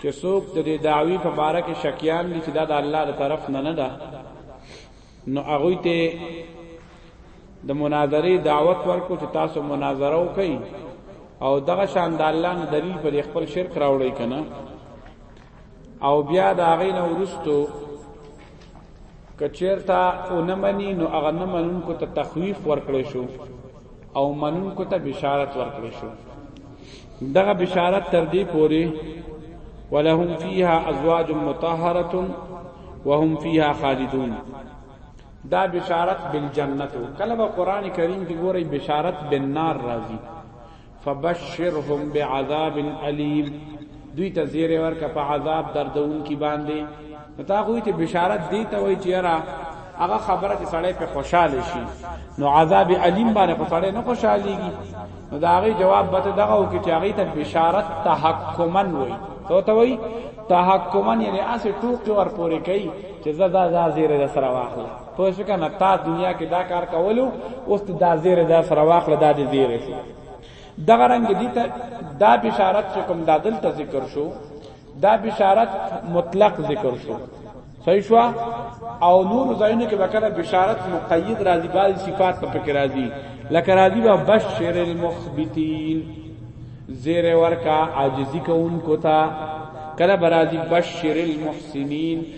چې څوک د دې دعوی په باره کې شکیان دي چې دا د الله تر طرف نه نه ده نو هغه ته د مناظره دعوت ورکو چې تاسو مناظره وکړئ او دغه شان د الله نه دلیل پر خپل شرک راوړی کنه او بیا دا غینه ورستو کچیرتا اونمنی نو هغه نه منونکو ته تخویف ورکړی شو او منونکو ته بشارت ورکړي شو دغه بشارت تر دې پوري ولهم فيها ازواج مطهره وهم فيها خالدون دا بشارت بالجنت کله به قران کریم کې ګوري بشارت بالنار راځي فبشرهم بعذاب الیم دوی ته زیر ورکه په عذاب دردون کی باندې نو تا خو ته بشارت دی ته وای چې را هغه خبره چې سړی په خوشاله شي نو عذاب الیم باندې خو سړی نه خوشاليږي نو دا غي جواب به دغه او کې چې هغه ته بشارت تحکمن وای ته ته وای تحکمن یعنی اس ټوکی ور پورې کوي چې زدا دا زیره د سره واخله پوه شو کنه تا دنیا کې دا کار کولو اوس دا زیره د سره واخله دا دې زیره دغه رنگ دي ته دا بشارت چې کوم دادل ته ذکر شو دا بشارت مطلق ذکر شو صحیح شو او نور زاینه کې وکړه بشارت مقید راضی بال صفات په فکر راضی لکه راضی با بشر المخبتین زیر ورکا عاجزی کون کوتا کله برازی بشر المحسنین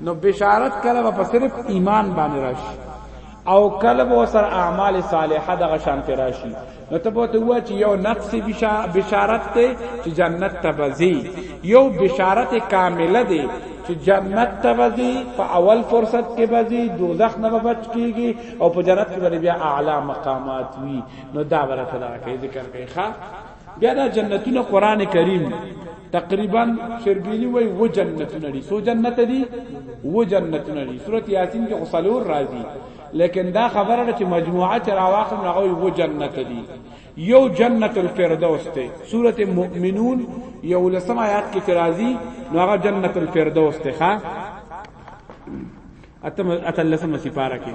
نو بشارت کله په صرف ایمان باندې راشي او کله به سر اعمال صالحه دغه شان راشي نو ته به ته وا چې یو نقص بشارت ته چې جنت ته بزي یو بشارت کامله دی چې جنت ته بزي په اول فرصت کې بزي دوزخ نه بچ کیږي او په جنت کې بیا اعلی مقامات وي نو دا ورته دا کوي ذکر کوي ښا بیا دا جنتونه قران کریم تقریبا شربینی وای و جنتونه دي سو جنت دي و جنتونه دي سوره یاسین کې غسلور راځي لیکن دا خبره ده چې مجموعه تر اواخر نه غوي و جنت دي یو جنت الفردوس ته سوره مؤمنون یو لسم آیات کې ترازی نو هغه جنت الفردوس ته ښا اتم اتلسم سپاره کې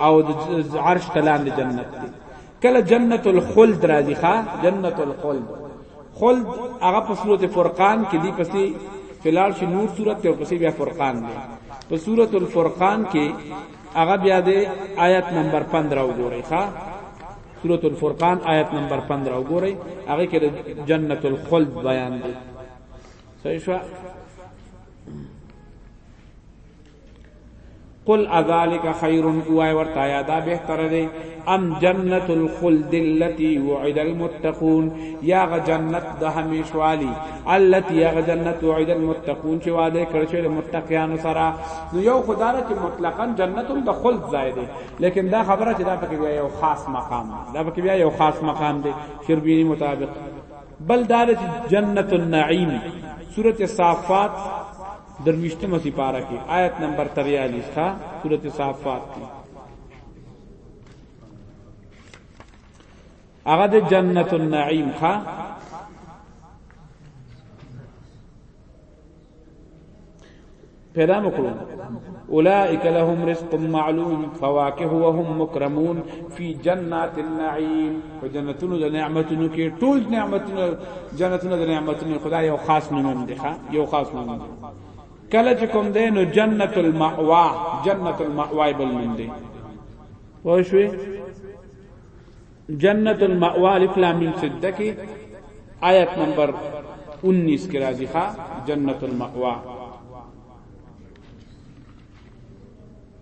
او عرش تلان دی جنت دی کله جنت الخلد راځي ښا جنت الخلد خلد هغه په سورته فرقان کې دی پسې فلال شي نور سورته او پسې بیا فرقان دی په سورته الفرقان کې هغه بیا دی آیت نمبر 15 وګورئ ښا سورۃ الفرقان آیت نمبر 15 وګورئ هغه کې جنت الخلد بیان دی صحیح شو قل اذالک خیر اوای ورتا یا دا بهتر دی ام جنت الخلد التي وعد المتقون یا غ جنت د همیشوالی التي یا غ جنت وعد المتقون چې وعده کړی شوی د متقیانو سره نو یو خدای چې مطلقاً جنت هم د خلد ځای دی لیکن دا خبره چې دا پکې بیا یو خاص مقام دا پکې بیا یو خاص مقام دی شربینی مطابق بل دا چې جنت النعیم سورۃ الصافات درویشتمه سپاره کی آیت نمبر تریالیس ښا سورت صافات کی هغه د جنت النعیم ښا پیدا مکرون اولئک لهم رزق معلوم فواکه وهم مکرمون فی جنات النعیم په جنتونو د نعمتونو کې ټول نعمتونه جنتونه د نعمتونو خدا یو خاص نوم دی ښا یو خاص نوم دی کله چې کوم دی نو جنت المأوا جنت المأوا بل نوم دی وای شوې جنت المأوا الف لام میم سجده کې آیت نمبر 19 کې راځي ښا جنت المأوا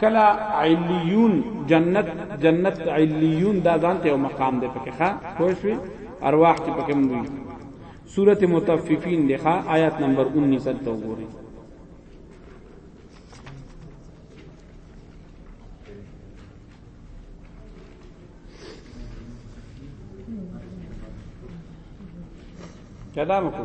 کلا علیون جنت جنت علیون دا ځان ته مقام دی پکې ښا خوښ وي ارواح کې پکې موږ سورۃ متففین لخوا آیات نمبر 19 ته وګورئ کدا مکو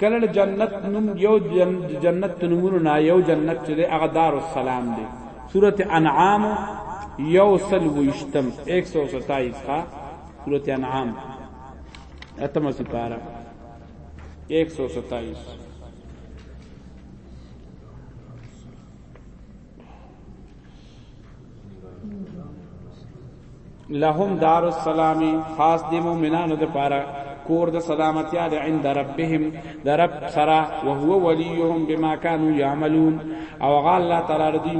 کله د جنت نوم یو جنت نومونو نه یو جنت چې دی هغه دار السلام دی سورت انعام یو سل ویشتم 127 ها سورت انعام اتمه سپاره 127 لهم دار السلام خاص دی مومنانو د پاره کور د سلامتی علی عند ربهم د رب سرا وهو وليهم بما كانوا يعملون او غا الله تعالی ردی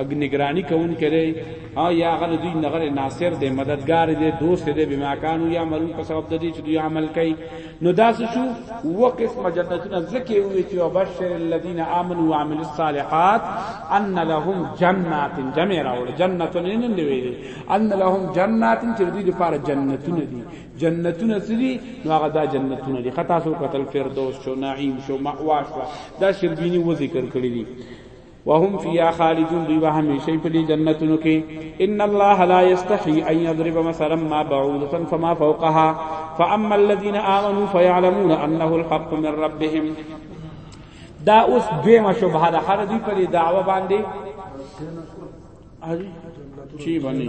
اګ نگرانی کون کړي او یا غل دوی نغره ناصر دی مددگار دی دوست دی بما كانوا يعملون په سبب د دې چې دوی عمل کوي نو دا څه شو و قسم جنتونه زکه وی چې وبشر الذين امنوا وعملوا الصالحات ان لهم جنات جمع راول جنتون نه دی ویلي ان لهم جنات چې دوی لپاره جنتونه دي جنتونه سری نو هغه دا جنتونه دي خطا سو قتل فردوس شو نعیم شو مأوا شو دا شربینی و ذکر کړی دي وهم فيها خالدون دوی به همیشه په دې جنتونو کې ان الله لا يستحي ان يضرب مثلا ما بعوده فما فوقها فاما الذين امنوا فيعلمون انه الحق من ربهم دا اوس دویمه شبهه ده هر دوی په دعوه باندې چی باندې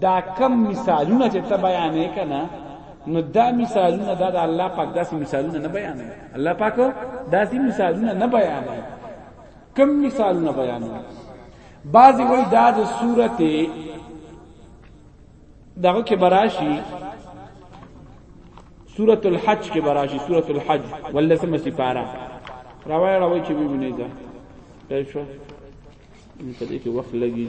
دا کم مثالونه چې ته بیانې کنه نو دا مثالونه دا د الله پاک داسې مثالونه نه بیانې الله پاک داسې مثالونه نه بیانې کم مثالونه بیانې بعضی وای دا د سورته دغه کې براشي سورۃ الحج کې براشي سورۃ الحج ولسمه سپاره راوای راوای چې ویني ځه پېښو په دې کې وخت لګي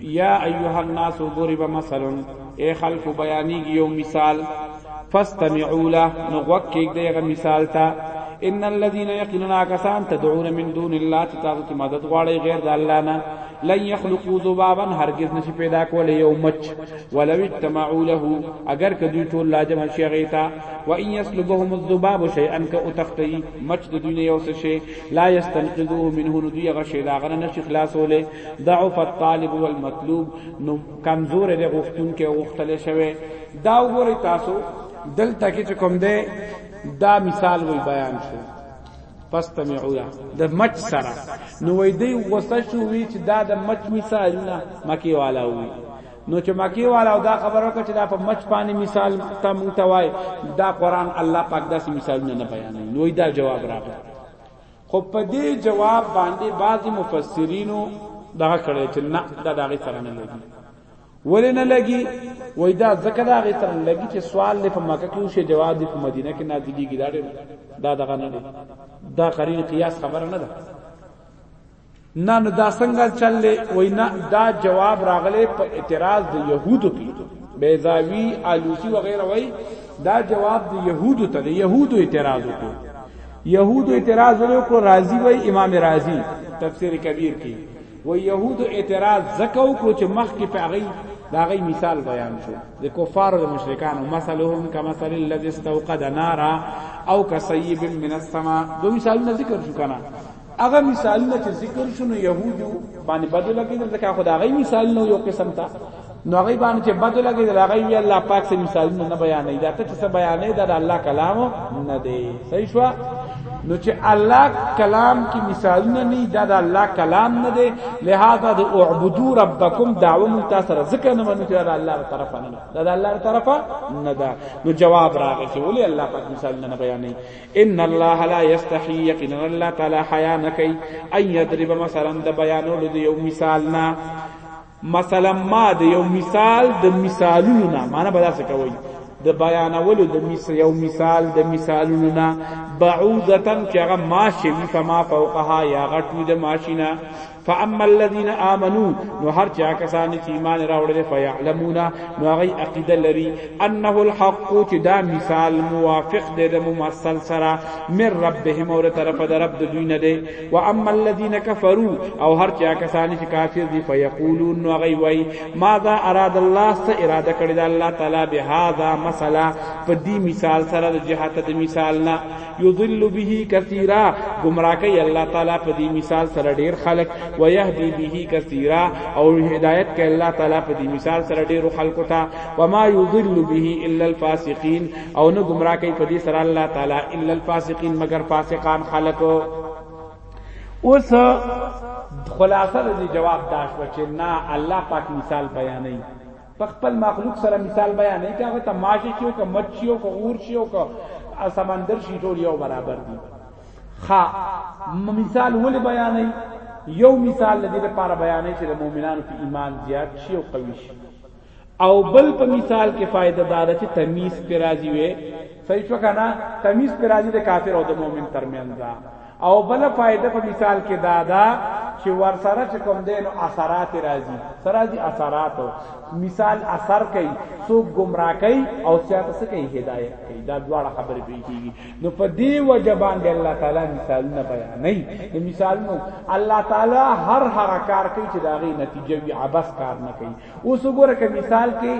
یا ایها الناس ضرب مثل ای خلق بیانیږي یو مثال فاستمعوا له نو غوږ کېږدئ هغه مثال ته ان الذين يقيننا كسان تدعون من دون الله تاسو ته مدد غواړي غیر د الله نه لن يخلقوا ذبابا هرگز نشي پیدا کولای یو مچ ولو اجتمعوا له اگر کدی ټول لازم شي غیتا و ان يسلبهم الذباب شيئا كتختی مچ د دنیا یو څه شي لا يستنقذوه منه ندی غشي لا غنه نشي خلاصوله ضعف الطالب والمطلوب نو کمزور دی غوښتون کې غوښتل شوی دا وګورئ تاسو دلته کې چې کوم دی دا مثال وی بیان شو فاستمعوا له د مچ سره نو وای دی غوسه شو وی چې دا د مچ مثال نه مکی والا وی نو چې مکی والا دا خبر وکړه چې دا په مچ باندې مثال ته مونږ ته وای دا قران الله پاک داسې مثالونه نه بیانوي نو دا جواب راغی خو په دې جواب باندې بعضی مفسرینو دغه کړی چې نه دا دغه سره نه لګي ولې نه لګي وای دا ځکه دا غي سره لګي چې سوال لې په مکه کې وشي جواب دې په مدینه کې نازلېږي دا دا دغه نه دی دا قرین قیاس خبره نه ده نه نه دا څنګه چل دی وای نه دا جواب راغلی په اعتراض د يهودو کې بیزاوی آلوسی وغیرہ وای دا جواب د يهودو ته د يهودو اعتراض وکړو يهودو اعتراض وکړو راضی وای امام راضی تفسیر کبیر کې و يهودو اعتراض زکه وکړو چې مخ کې په هغه دا غي مثال بیان شو د کفارو د مشرکانو مثلهم کمثل الذي استوقد نارا او کسيب من السماء دو مثالونه ذکر شو کنه هغه مثالونه چې ذکر شونه يهودو باندې بدل کېدل ځکه خو دا غي مثال نو یو قسم تا نو هغه باندې چې بدل کېدل هغه وی الله پاک سي مثالونه نه بیانې دا ته چې بیانې دا د الله کلام نه دی صحیح شو نو چې الله کلام کې مثالونه نه دا د الله کلام نه دی لہذا د اعبدو ربکم دعوه مون تاسو سره ځکه نه منو چې دا الله طرفه نه دا د الله طرفه نه دا نو جواب راغی چې ولې الله پاک مثالونه نه بیانې ان الله لا یستحی یقینا الله تعالی حیا نکي ان یضرب مثلا د بیانولو د یو مثال نه مثلا ما د یو مثال د مثالونو نه معنی به تاسو کوي د بیانولو د مثال یو مثال د مثالونو نه بعوزتن چې هغه ماشي فما فوقها یا غټو د ماشینا فاما الذين امنوا نو هر چا کسان چې ایمان راوړل فیعلمون نو هغه عقیده لري انه الحق چې دا مثال موافق دی د ممثل سره من ربهم اور طرف د رب د دوی نه دی و اما الذين كفروا او هر چا کسان چې کافر دي فیقولون نو هغه وای ماذا اراد الله ست اراده کړی د الله تعالی به هاذا مثلا په دې مثال سره د جهات د مثال نه یضل به کثیرا گمراه کوي الله تعالی په دې مثال سره ډیر خلق و يهدي به کثیرا او هدایت کوي الله تعالی په دې مثال سره ډیر خلق ته و ما یضل به الا الفاسقین او نه گمراه کوي په دې سره الله تعالی الا الفاسقین مگر فاسقان خلق اوس خلاصه دې جواب داش و چې نه الله پاک مثال بیانې په خپل مخلوق سره مثال بیان نه کاغه ته ماشه شي او که مچ شي او که اور شي او که سمندر شي ټول یو برابر دي خا مثال ول بیان نه یو مثال د دې لپاره بیان نه چې د مؤمنانو په ایمان زیات شي او قوي شي او بل په مثال کې فائدہ دار چې تمیز پر راضي وي صحیح شو کنه تمیز پر راضي د کافر او د مؤمن ترمنځ او بل فائدہ په مثال کې دا دا چې ورسره چې کوم دین او اثرات راځي سرازي اثرات مثال اثر کوي سو گمراه کوي او سیات څه کوي هدایت کوي دا دواړه خبرې به کیږي نو په دې وجه باندې الله تعالی مثالونه بیانوي نو مثالونه الله تعالی هر هغه کار کوي چې داغي نتیجه وي عبس کار نه کوي اوس وګوره که مثال کې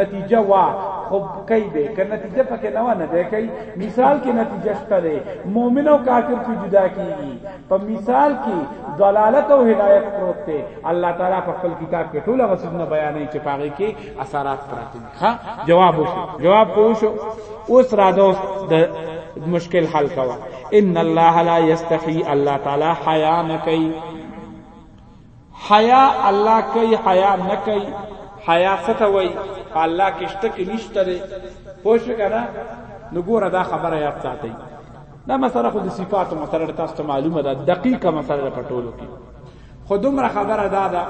نتیجه وا خو کوي به که نتیجه پکې نه ونه ده کوي مثال کې نتیجه شته ده مؤمن او کافر په جدا کیږي په مثال کې ضلالت او هدایت پروت ده الله تعالی په خپل کتاب کې ټول غسونه بیانې چې پاره کې اثرات پراته دي ها جواب وشو جواب پوښو اوس را دو د مشکل حل کوا ان الله لا یستحی الله تعالی حیا نه کوي حیا الله کوي حیا نه کوي حیا څه ته وایي په الله کې شته کې نشته دی پوه شو که نه نو ګوره دا خبره یاد ساتئ دا مسله خو د صفاتو مسله ده تاسو ته معلومه ده دقیقه مسله ده په ټولو کې خو دومره خبره دا ده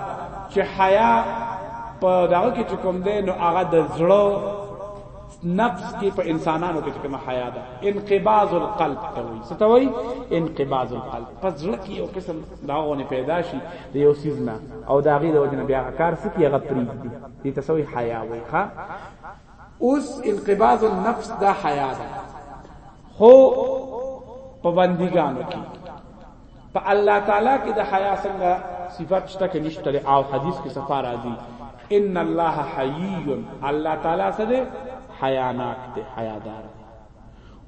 چې حیا په دغه کې چې کوم دی نو هغه د زړه نفس کې په انسانانو کې کومه حیا ده انقباض القلب ته وایي څه ته وایي انقباض القلب پس ځړه کې یو قسم داونه پیدا شي د یو سیزنا او دا غي د وجنه بیا کار سکی هغه پریږ دي دې تسوي حیا وایي ښا اوس انقباض النفس دا حیا ده خو په بندګانو کې په الله تعالی کې د حیا څنګه صفات شته کې نشته او حدیث کې صفه راځي ان الله حیی الله تعالی سره حیاناک دی حیادار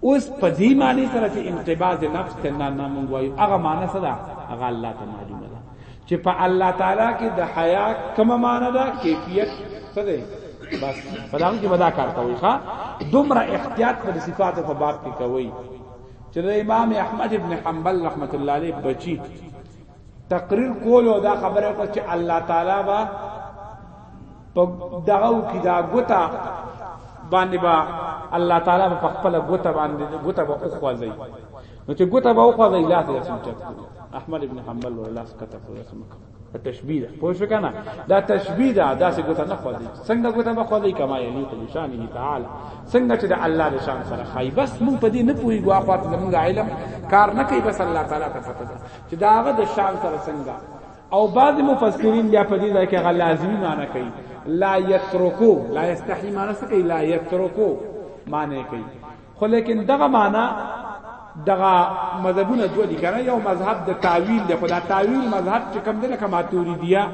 اوس په دې معنی سره چې انقباض نفس ته نه نه مونږ وایو هغه معنی څه ده هغه الله ته معلومه ده چې په الله تعالی کې د حیا کومه معنی ده کیفیت څه ده بس په دغه کې ودا کار کوي ښا دومره احتیاط په صفاتو په باب کې کوي چې د امام احمد ابن حنبل رحمت الله علیه بچی تقریر کول او دا خبره وکړه چې الله تعالی با په دغه کې دا ګوتا باندې با الله تعالی په خپل ګوتا باندې ګوتا به اوخوځي نو چې ګوتا به اوخوځي لاس یې سمچت احمد ابن حنبل ولا لاس کته کوله سمکه تشبیه ده پوه شو کنه دا تشبیه ده دا څه ګوته نه خو دی څنګه ګوته به خو دی کما یلی قل شانه تعالی څنګه چې د الله د شان سره خای بس مونږ په دې نه پوي ګوا خو زمونږ علم کار نه کوي بس الله تعالی ته پته ده چې دا هغه د شان سره څنګه او بعض مفسرین بیا په دې ځای کې غل لازمی معنی کوي لا یترکو لا یستحی معنی څه کوي لا یترکو معنی کوي خو لیکن دغه معنا دغه مذهبونه دوه دي کنه یو مذهب د تعویل دی خو دا تعویل مذهب چې کوم دی لکه ماتوریدیه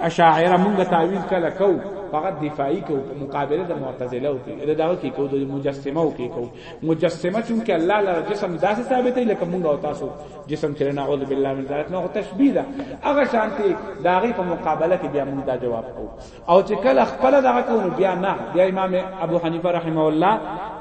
اشاعره مونږ تعویل کله کو فقط دفاعي کو په مقابله د معتزله او کې دا کې کو د مجسمه او کې کو مجسمه چې کې الله لپاره جسم داسې ثابت دی لکه مونږ او تاسو جسم چې نه اعوذ بالله من ذلک نو تشبیه ده هغه شانتي داغي په مقابله کې بیا مونږ دا جواب کو او چې کله خپل دغه کو نو بیا نه بیا امام ابو حنیفه رحمه الله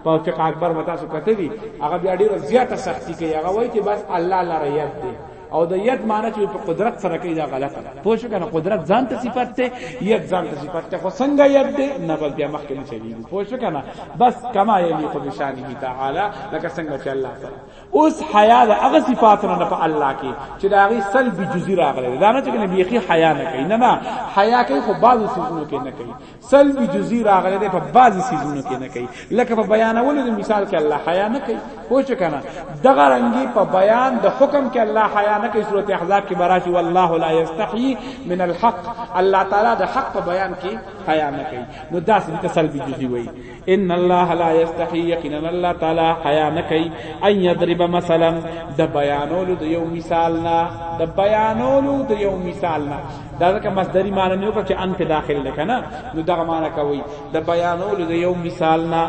په فقه اکبر وتا سو کته وی هغه بیا ډیره زیاته سختی کوي هغه وایي چې بس الله لره یاد دی او د ید معنی چې په قدرت سره کوي دا غلطه ده پوه شو کنه قدرت ځان ته صفت ته ید ځان ته صفت ته خو څنګه ید دی نه بل بیا مخکې نه چلیږي پوه شو کنه بس کما یلیق بشانه تعالی لکه څنګه چې الله تعالی اوس حیا د هغه صفاتونه نه په الله کې چې دا غي سلب جزئی راغلی دا نه چې کنه بیخي حیا نه کوي نه نه حیا کوي خو بعض سيزونو کې نه کوي سلب جزئی راغلی دی په بعض سيزونو کې نه کوي لکه په بیانولو د مثال کې الله حیا نه کوي خو چې کنه دغه رنګي په بیان د حکم کې الله حیا نه کوي سورته احزاب کې براشي والله لا یستحی من الحق الله تعالی د حق په بیان کې حیا نه کوي نو دا سلب جزئی وایي ان الله لا یستحی یقینا الله تعالی حیا نکي ان یضرب مثلا د بیانولو د یو مثال نه د بیانولو د یو مثال نه دا ځکه مصدری معنی نه وکړه چې ان په داخل نه کنه نو دا معنی کوي د بیانولو د یو مثال نه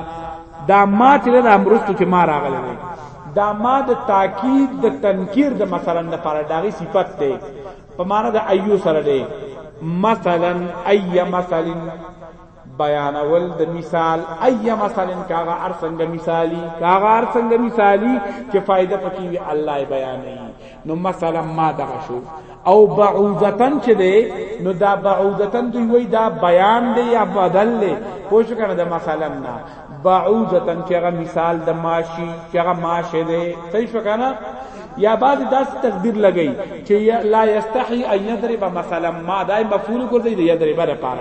دا ما چې د امرستو چې ما راغلی دا ما د تاکید د تنکیر د مثلا لپاره داغي صفت ده په معنی د ایو سره ده مثلا ای مثلا بیانول د مثال اي مثلا کاغه ار څنګه مثالی کاغه ار څنګه مثالی چې فائدہ پکې وي الله بیانې نو مثلا ما دا شو او بعوضتن چې دی نو دا بعوضتن دوی وای دا بیان دی یا بدل دی پوښ کنه دا مثلا نه بعوضتن چې هغه مثال د ماشی چې هغه ماشه دی صحیح شو کنه یا بعد داس تقدیر لګی چې لا یستحی ان یضرب مثلا ما دای مفعول ګرځي دی یضرب لپاره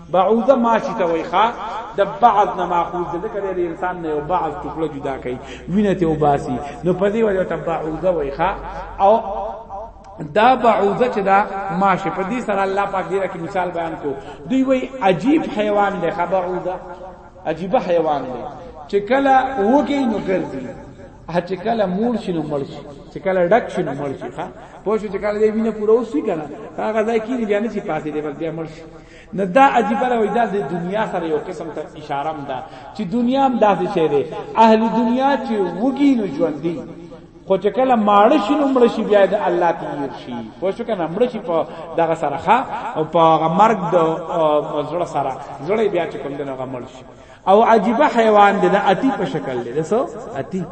بعوضه ماشی ته وای ښا د بعض نه ماخوذ ده ځکه د انسان نه یو بعض ټوکړه جدا کوي وینه ته وباسي نو په دې وجه ته بعوضه وای ښا او دا بعوضه چې دا ماشه په دې سره الله پاک دې کې مثال بیان کو دوی وای عجیب حیوان دی ښا بعوضه عجیب حیوان دی چې کله وګي نو ګرځي چې کله مور شنو مړ شي چې کله ډک شنو مړ شي ښا پوه شو چې کله دې وینه پوره وسی کنه هغه ځای کې نه بیا نه شي پاتې دی بل بیا مړ شي نه دا عجیب له وای دا د دنیا سره یو قسم ته اشاره ده چې دنیا هم داسې شی دی اهل دنیا چې وګی نو ژوند دی خو چې کله ماړ شي نو مړ شي بیا د الله تیر شي خو شو کنه مړ شي په دغه سره ښا او په هغه مرګ د زړه سره زړه بیا چې کوم دغه مړ شي او عجیب حیوان دی د اتی په شکل دی سو اتی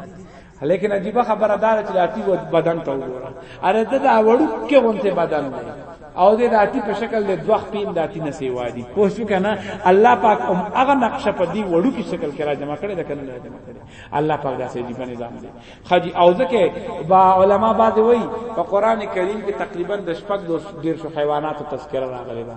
لیکن عجیب خبره دا چې لاتی و بدن ته وګوره اره د دا وړو کې غونته بدن دی او د داتی په شکل د دوخ پین داتی نه سیوا دي پوه شو کنه الله پاک هم هغه نقشه په دی وړو کې شکل کرا جمع کړي دا کنه جمع کړي الله پاک دا سې دی په نظام دی خدي او ځکه با علما بعد وای په قران کریم کې تقریبا د شپږ د ډیر شو حیوانات تذکرہ راغلي دا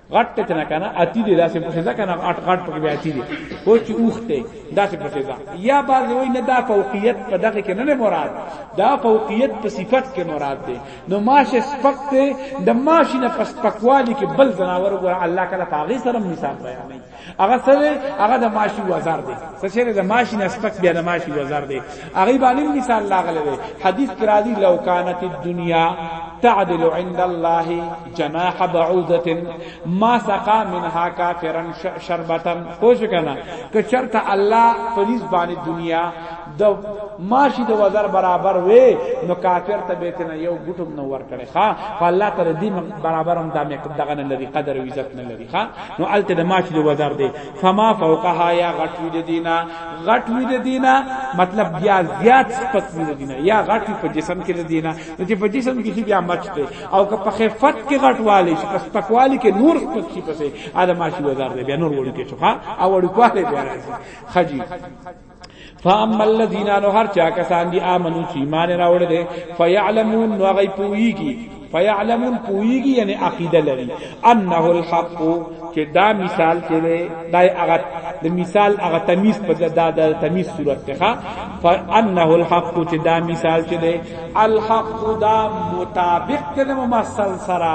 غټ ته نه کنه اتی دی داسې په ځا کنه غټ غټ په بیا اتی دی او چې اوخته داسې په ځا یا باز وای نه دا فوقیت په دغه کې نه مراد دا فوقیت په صفت کې مراد دی نو ماشه سپکته د ماشینه پس پکوالی کې بل زناور ګور الله کله پاغي سره مثال بیانې هغه څه دی هغه د ماشي وزر دی څه شی د ماشي نه سپک بیا د ماشي وزر دی هغه باندې مثال لاغله دی حدیث کې راځي لو کانت الدنيا تعدل عند الله جناح بعوده ما سقى منها كافرا شربتا خوش کنا که چرته الله پریز باندې دنیا د ماشي د وزر برابر وي نو کافر ته بیت نه یو ګټم نو ور کړي ها فالله تر دې برابر هم د مقدغه نه لري قدر او عزت نه لري ښا نو الته د ماچ د وزر دی فما فوقها یا غټ وی د دینه غټ وی د دینه مطلب بیا زیات سپک وی د دینه یا غټ په جسم کې د دینه چې په جسم کې بیا مچ دی او که په خفت کې غټ والی چې په سپکوالی کې نور سپک شي پسې ادم ماچ وزر دی بیا نور وړي کې شو ښا او وړي کواله بیا راځي خجی فاما الذين نو هر چا کسان دي امنو چې ایمان راوړل دي فيعلمون نو غي پويږي فيعلمون پويږي یعنی عقیده لري انه الحق چې دا مثال چې دا هغه د مثال هغه تمیز په دا د تمیز صورت ته فانه الحق چې دا مثال چې دی الحق دا مطابق د ممثل سره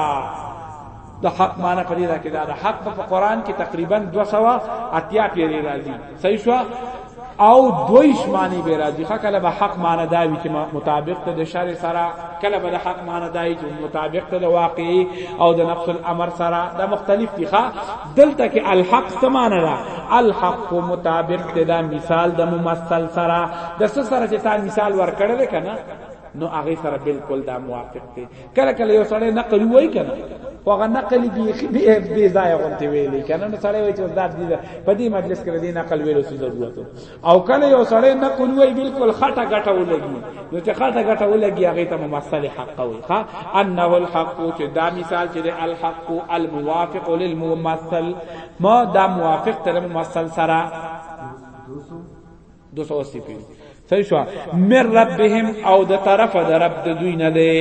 د حق معنی په دې کې دا ده حق په قران کې تقریبا 280 پیری راځي صحیح شو او دویش معنی به راځي خا کله به حق معنی دا وی چې مطابق ته د شر سره کله به د حق معنی دا وی چې مطابق ته د واقعي او د نفس الامر سره دا مختلف دي خا دلته کې الحق سمانه را الحق مطابق ته دا مثال د ممثل سره د سره چې تا مثال ورکړل کنه نو هغه سره بالکل دا موافق دي کله کله یو سړی نقل وای کنه خو هغه نقل بیخي بې ځای غونته ویلې کنه نو سړی وای چې دا دې په دې مجلس کې دې نقل ویلو څه ضرورت او کله یو سړی نقل وای بالکل خټه غټه ولګي نو چې خټه غټه ولګي هغه ته ممثل حق وي ها انه الحق چې دا مثال چې الحق الموافق للممثل ما دا موافق تر ممثل سره دو سو اسی پیری صحیح شو من ربهم او د طرف د رب د دوی نه دی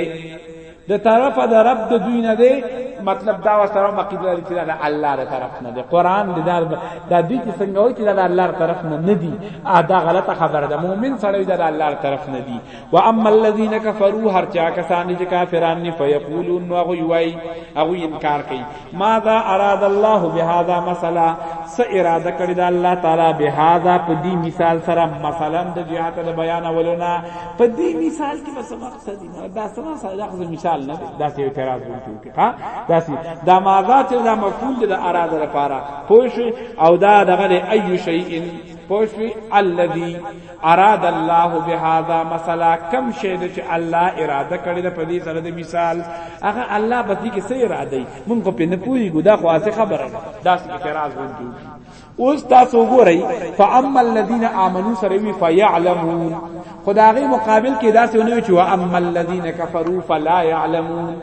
د طرف د رب د دوی نه دی مطلب دا وسره مقید لري چې دا الله تر طرف نه دی قران د دار د دې چې څنګه وایي چې دا الله تر طرف نه نه دی دا غلطه خبره ده مؤمن سره دا الله تر طرف نه دی و اما الذين كفروا هر چا کسان چې کافران نه فیقولون نو هغه وایي هغه انکار کوي ماذا اراد الله بهذا مثلا س اراده کړی دا الله تعالی بهذا په دې مثال سره مثلا د جهات د بیان ولونه په دې مثال کې بس مقصد نه دا سره سره خو مثال نه دا سی اعتراض وکړي ها دا سی دا ماذا چې دا مفعول د اراده لپاره پوه او دا دغه ای شیء پوه الذي اراد الله بهذا مثلا کم شی د چې الله اراده کړی د پدی سره د مثال هغه الله بس دې کې سې اراده ای مونږ کو په نه پوری ګدا خو اسه خبره داس اعتراض ونجو اوس تاسو ګورئ فاما الذين امنوا سروي فيعلمون خدای مقابل کې داسې ونیو چې واما الذين كفروا فلا يعلمون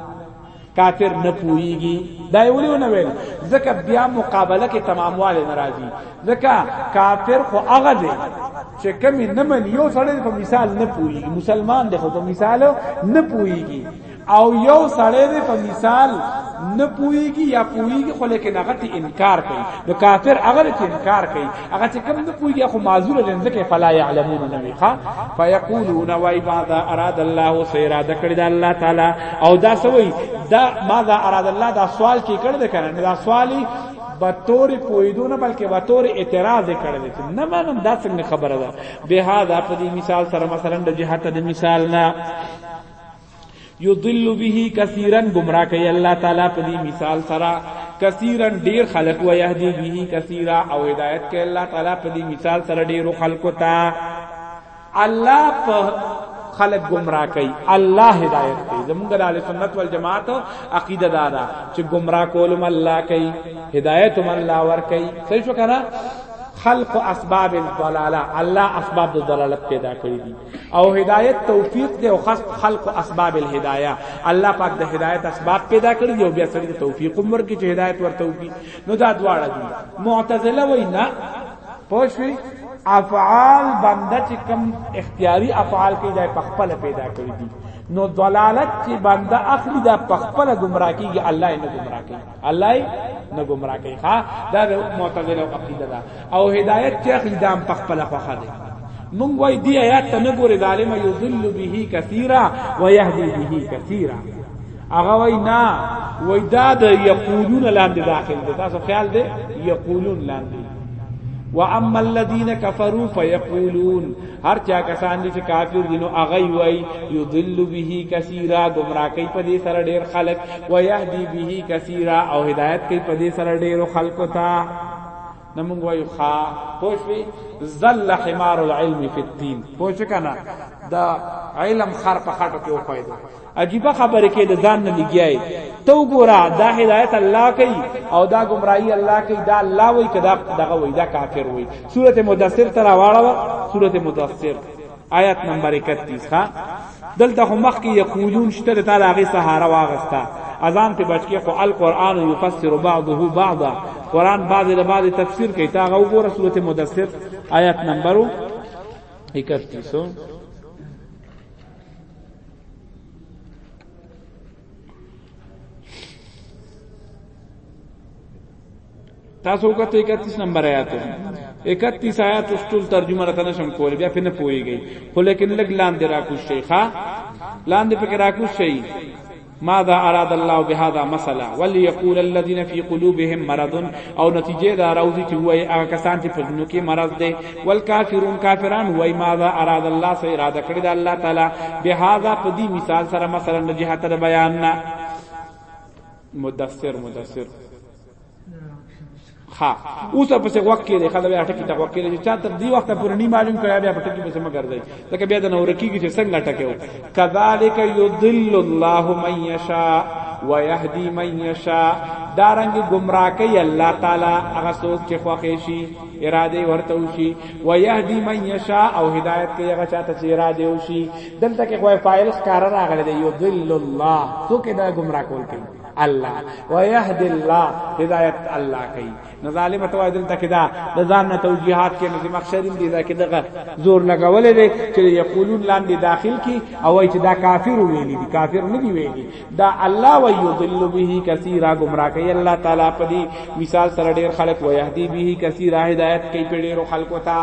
کافر نه پويږي دا یې ولې ونه ویل ځکه بیا مقابله کې تمامواله ناراضي ځکه کافر خو هغه دی چې کمی نه من یو سړی په مثال نه پويږي مسلمان دی خو په مثال نه پويږي او یو سړی دی په مثال نه پويږي یا پويږي خو لیکن هغه ته انکار کوي نو کافر هغه ته انکار کوي هغه چې کوم نه پوهیږي خو معذور دي ځکه فلا يعلمون نبی ها فیقولون وای ماذا اراد الله سیرا د کړی د الله تعالی او دا سوی دا ماذا اراد الله دا سوال کې کړ د کنه دا سوالی به تور پویدونه بلکې به تور اعتراض کړل چې نه منم دا څنګه خبره ده به دا په دې مثال سره مثلا د جهاد د مثال نه یضل به کثیرا گمراه کوي الله تعالی په دې مثال سره کثیرا ډیر خلق و یهدی به کثیرا او هدایت کوي الله تعالی په دې مثال سره ډیرو خلقو ته الله په خلق گمراه کوي الله هدایت کوي زمونږ د اهل سنت والجماعت عقیده دا ده چې گمراه کولم الله کوي هدایت هم الله ور کوي صحیح شو کنه خلق اسباب الضلاله الله اسباب الضلالت پیدا کړی دي او هدایت توفیق دی او خاص خلق اسباب الهدایه الله پاک د هدایت اسباب پیدا کړی دی او بیا سړي ته توفیق عمر کې چې هدایت ورته وکړي نو دا دواړه دي معتزله وای نه پوښوي افعال بنده چې کم اختیاري افعال کې ځای پخپل پیدا کړی دي نو ضلالت چې بنده اخلي دا پخپل گمراه کیږي الله یې نه گمراه کوي الله نه گمراه کوي ها دا معتزله او عقیده ده او هدایت چې اخلي دام په خپل خوخه ده مونږ وای دی آیات ته نه ګوري ظالم یذل به کثیرا ويهدي به کثیرا هغه وای نه وای دا د یقولون لاندې داخل ده تاسو خیال ده یقولون لاندې واما الذين كفروا فيقولون هر چا کسان دي چې کافر دي نو هغه وای یضل به کثیرا گمراه کوي په دې سره ډیر خلق و یهدی به کثیرا او هدایت کوي په دې سره ډیر خلق ته نمونږ وایو خا پوښوي زل حمار العلم فی الدین پوښ کنا دا علم خر په خټو کې وخایدو عجیبه خبره کې د ځان نه لګیای ته وګوره دا هدایت الله کوي او دا گمراهی الله کوي دا الله وای کدا دغه وای دا کافر وای سوره مدثر تر واړه سوره مدثر آیت نمبر 31 ها دلته هم مخ کې یقولون شته تعالی هغه سهاره واغستا اذان ته بچکی خو القرآن یفسر بعضه بعضا قرآن بعض له بعض تفسیر کوي تا غو ګوره سوره مدثر آیت نمبر 31 تاسو وکړه 31 نمبر آیات 31 آیات ټول ترجمه راته نشم کول بیا پنه پويږي خو لیکن لګ لاندې را کو شیخا لاندې پکې را کو شي ماذا اراد الله بهذا مثلا وليقول الذين في قلوبهم مرض او نتیجه دا راوځي چې وای هغه کسان چې په ځنو کې مرض دي والکافرون کافران وای ماذا اراد الله سو اراده کړی د الله تعالی به هاذا په دې مثال سره مثلا د جهت د بیان نه مدثر مدثر ها اوس په څه وخت کې خدای بیا ټکی ته وکړي چې چا تر دې وخت پورې نه معلوم کړی بیا په ټکی په سم ګرځي ځکه بیا د نور کېږي چې څنګه ټکیو کذالک یضل الله من یشاء ويهدي من یشاء دارنګ گمراه کوي الله تعالی هغه څوک چې خوښي شي اراده ورته وشي و يهدي من يشاء او هدايت کوي هغه چاته چې اراده وشي دلته کې کوئی فاعل ښکار راغلی دی يضل الله څوک دا گمراه کول کوي الله و يهدي الله هدايت الله کوي نو ظالم ته وایي دلته کې دا د ځان نه توجيهات کې نو مقصد دې دا کې دغه زور لګولې دي چې یقولون لاندې داخل کی او وایي چې دا کافر ویلي دي کافر نه دی ویلي دا الله و یضل به کثیرا گمراه کوي الله تعالی په دې مثال سره ډیر خلق و یهدی به کثیرا هدایت کوي په ډیرو خلقو ته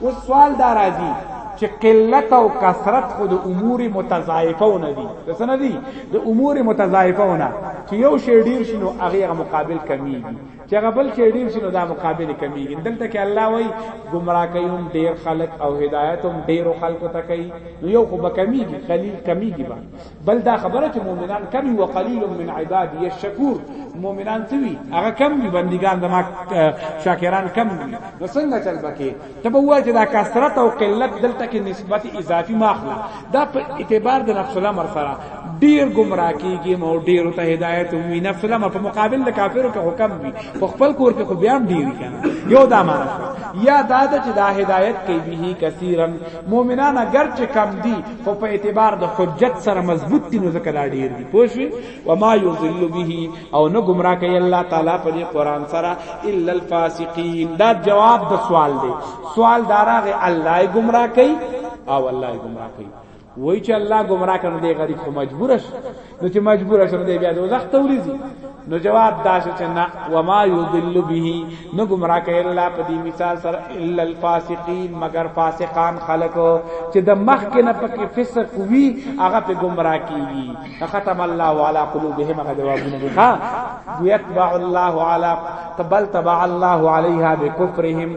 او سوال دا راځي چې قلت او کثرت خود امور متضاعفونه دي څه نه دي د امور متضاعفونه چې یو شی ډیر شنو هغه مقابل کمیږي چې هغه بل شی ډیر شنو دا مقابل کمیږي دلته کې الله وای گمراه کوي ډیر خلق او هدایت هم ډیر خلق ته کوي یو خو به کمیږي قلیل کمیږي بل دا خبره چې مؤمنان کمی و قلیل من عبادی الشکور مؤمنان توی هغه کم دي بندگان زما شاکران کم دي نو څنګه چل بکې ته به وایې چې دا کثرت او قلت دلته کې نسبت اضافي ماخلا دا په اعتبار د نفس الامر سره ډیر گمراه کیږي مو ډیر ته هدایت وي نفس الامر په مقابل د کافرو کې حکم وي په خپل کور کې خو بیا ډیر کنه یو دا معنا یا دا چې دا هدایت کوي به کثیرن مؤمنان اگر چې کم دي خو په اعتبار د حجت سره مضبوط دي نو ځکه دا ډیر دي پوه شوي وما یضل به او نه ګمراه کوي الله تعالی په دې قران سره الا الفاسقین دا جواب د سوال دی سوال داراغه الله یې ګمراه کوي او الله یې ګمراه کوي وای چې الله ګمراه کړي دی غریب خو مجبور شي نو چې مجبور شوم دی بیا دوزخ ته ورځي نو جواب دا شو چې نه و ما یضل به نو گمراه کوي الله په دې مثال سره الا الفاسقین مگر فاسقان خلقو چې د مخ کې نه پکې فسق وی هغه په گمراه کیږي ختم الله علی قلوبهم هغه جوابونه دي ها یتبع الله علی تبل تبع الله علیها بکفرهم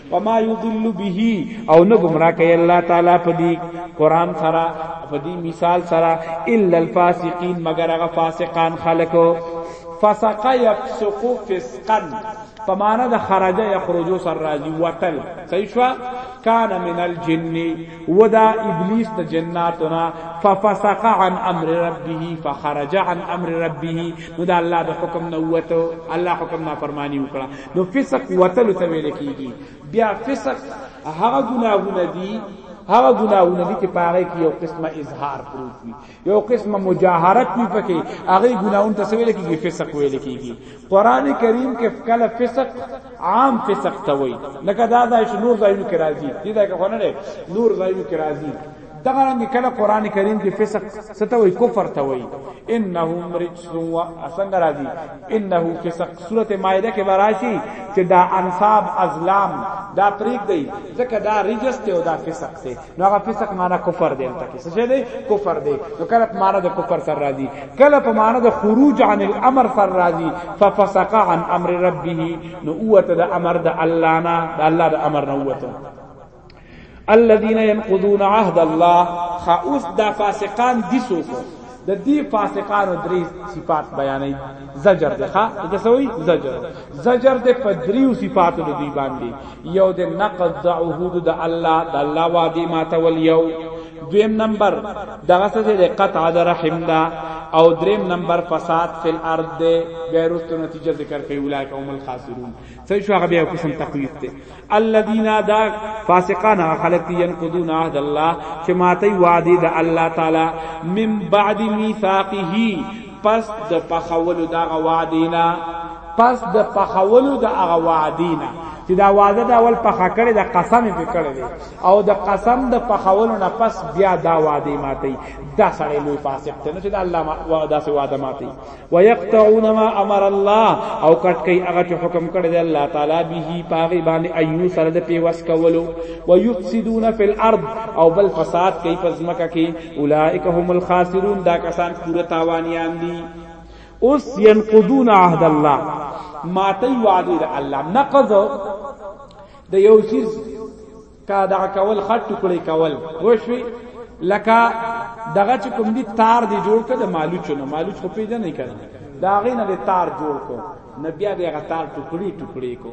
وما يضل به او نه گمراه کوي الله تعالی په دې قران سره په دې مثال سره الا الفاسقين مگر هغه فاسقان خلقو فسق يفسق فسقا په معنا د خرجه یخرجو سر راځي وتل صحیح شو کان من الجن ودا ابلیس د جناتنا ففسق عن امر ربه فخرج عن امر ربه نو دا الله د حکم نو وته الله حکم نافرمانی وکړه نو فسق وتلو ته ویل کیږي بیا فسق هغه ګناهونه دي هغه ګناهونه دي چې پاره کې یو قسمه اظهار پروت وي یو قسمه مجاهرت وي پکې هغه ګناهونه ته ویل کیږي فسق ویل کیږي قران کریم کې کله فسق عام فسق ته وایي لکه دا د نور ځایونو کې راځي دي دا کې خو نه نور ځایونو کې راځي دغه رنګ کله قران کریم کې فسق ستوي کفر ته وي انه رجس و اسنګ راځي انه فسق سوره مائده کې براشي چې دا انصاب ازلام دا پریک دی ځکه دا رجس ته او دا فسق ته نو هغه فسق معنی کفر دی ته کې څه دی کفر دی نو کله په معنی د کفر سره راځي کله په معنی د خروج عن الامر سره راځي ففسق عن امر ربه نو اوته د امر د الله نه د الله د امر نه اوته الذين ينقضون عهد الله خاوس دا فاسقان دي سوکو د دې فاسقانو درې صفات بیانې زجر ده ښا د سوي زجر زجر ده په دریو صفاتو د دی باندې یو د نقض د عهود د الله د الله وادي ماتول یو دویم نمبر دغه څه د قطع د رحم دا او دریم نمبر فساد فی الارض ده بیرست نتیجه ذکر کوي اولایک هم الخاسرون صحیح شو هغه بیا قسم تقویف ته الذين دا فاسقان خلق ينقضون عهد الله چې ماته وعده د الله تعالی من بعد ميثاقه پس د پخولو دا وعدینا پس د پخولو دا وعدینا چې دا وعده د اول پخا کړي د قسم په کړي او د قسم د پخولو نه پس بیا دا وعده ماتي دا سړی لوی فاسق ته نه چې د الله وعده سي وعده ماتي ويقطعون ما امر الله او کټ کوي هغه چې حکم کړی دی الله تعالی به پاغي باندې ايو سره د پیوس کولو ويفسدون في الارض او بل فساد کوي پس مکه کې اولئک هم الخاسرون دا کسان پوره تاوانيان دي اوس ينقضون عهد الله ماته وعده الله نقض د یو چیز کا دا کول خټ ټکړی کول وشوي لکه دغه چې کوم دي تار دی جوړ کړه د مالوچونه مالوچ خو پیژنې نه کړه دا غي نه تار جوړ کو نبي به هغه تار ټکړی ټکړی کو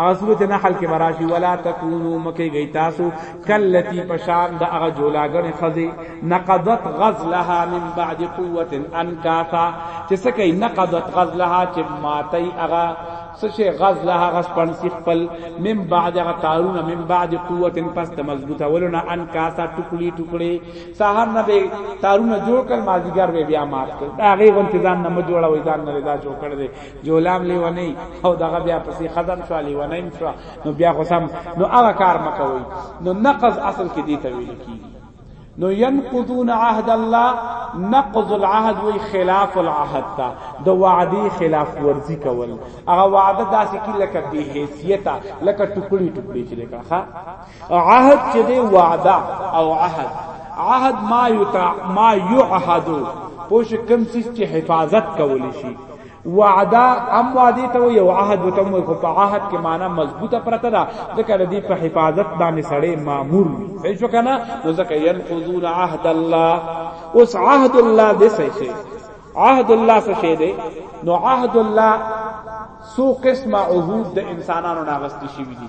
هغه سورته نحل کې مراشي ولا تکونو مکه گئی تاسو کلتی پشان د هغه جولاګن خزي نقضت غزلها من بعد قوه انکاسا چې سکه نقضت غزلها چې ماتي هغه سچه غز له غز پنسی خپل من بعد غ تارون من بعد قوت پس د مضبوط ولنا ان کا سا ټکړي ټکړي سحر نه به تارون جوړ کړ مازیګر به بیا مات کړ دا غي انتظام نه جوړا وې ځان نه دا جوړ کړ دې جولام لی ونی او دغه بیا پسې خزم شو لی ونی شو نو بیا خو سم نو هغه کار مکوي نو نقض اصل کې دی ته ویل کیږي نو ينقضون عهد الله نقض العهد وی خلاف العهد تا د وعده خلاف ورزی کول هغه وعده داسې کی لکه به حیثیت لکه ټوکړي ټوکړي چې لکه ها عهد چې دی وعده او عهد عهد ما یتع ما یعهد پوش کم سیس چې حفاظت کول شي وعده ام وعده ته یو عهد وته مو خو په عهد کې معنا مضبوطه پرته ده ځکه د دې په حفاظت باندې سړی مامور وي هیڅ کنه نو ځکه ينقضون عهد الله اوس عهد الله دې څه شي عهد الله څه شي دی نو عهد الله سو قسمه عهود د انسانانو ناغست شي دي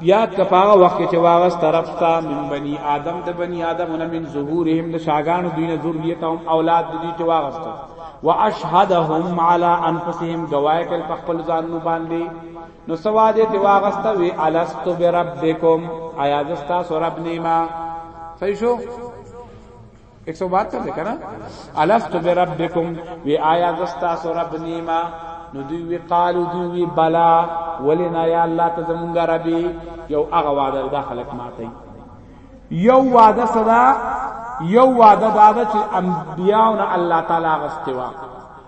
یاد کا پاغه وخت چې واغس طرف تا من بنی آدم د بنی آدم نه من ظهورهم د شاګانو دین ذریتهم اولاد د دې چې واغس تا واشهدهم علی انفسهم گوایا کل خپل ځانونو باندې نو سواده دی واغس تا وی الست بربکم آیا دستا سرب نیما صحیح شو 172 ده کنه الست بربکم وی آیا زستا سو رب نیما نو دوی وی قالو دوی وی بلا ولنا یا الله ته زمونږ ربي یو هغه وعده د خلق ماته یو وعده صدا یو وعده دا چې انبیاونه الله تعالی غستوا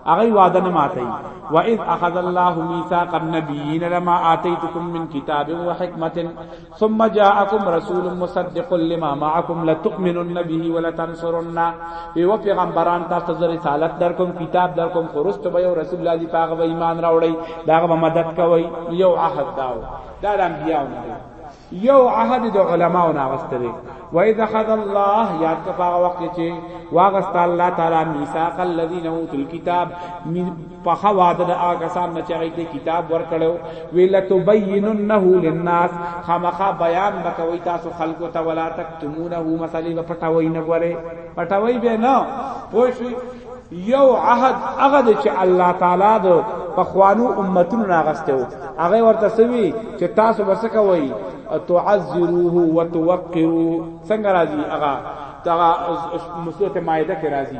اغه وعده نه ماتي و اذ اخذ الله ميثاق النبيين لما اتيتكم من كتاب وحكمه ثم جاءكم رسول مصدق لما معكم لتؤمنن به ولتنصرن وی و پیغمبران تاسو ته رسالت در کوم کتاب در کوم خرست به یو رسول الله دی پاغه به ایمان راوړی داغه به مدد کوي یو عهد داو دا د انبیاء نه یو عهد د علماء نه واستوي و اذا خذ الله یاد کفا وقت چې واغست الله تعالی میثاق الذين اوتوا الكتاب په خوا وعده د هغه کسان نه چغې ته کتاب ورکړو ویل تبیننه للناس خامخا بیان بکوي تاسو خلکو ته ولا تکتمونه مسلې په پټوي نه غره پټوي به نه پوه شئ یو عهد هغه د چې الله تعالی د پخوانو امتونو ناغستو هغه ورته سوي چې تاسو ورسکه وای تعذروه وتوقروا څنګه راځي هغه دا مسوته مائده کې راځي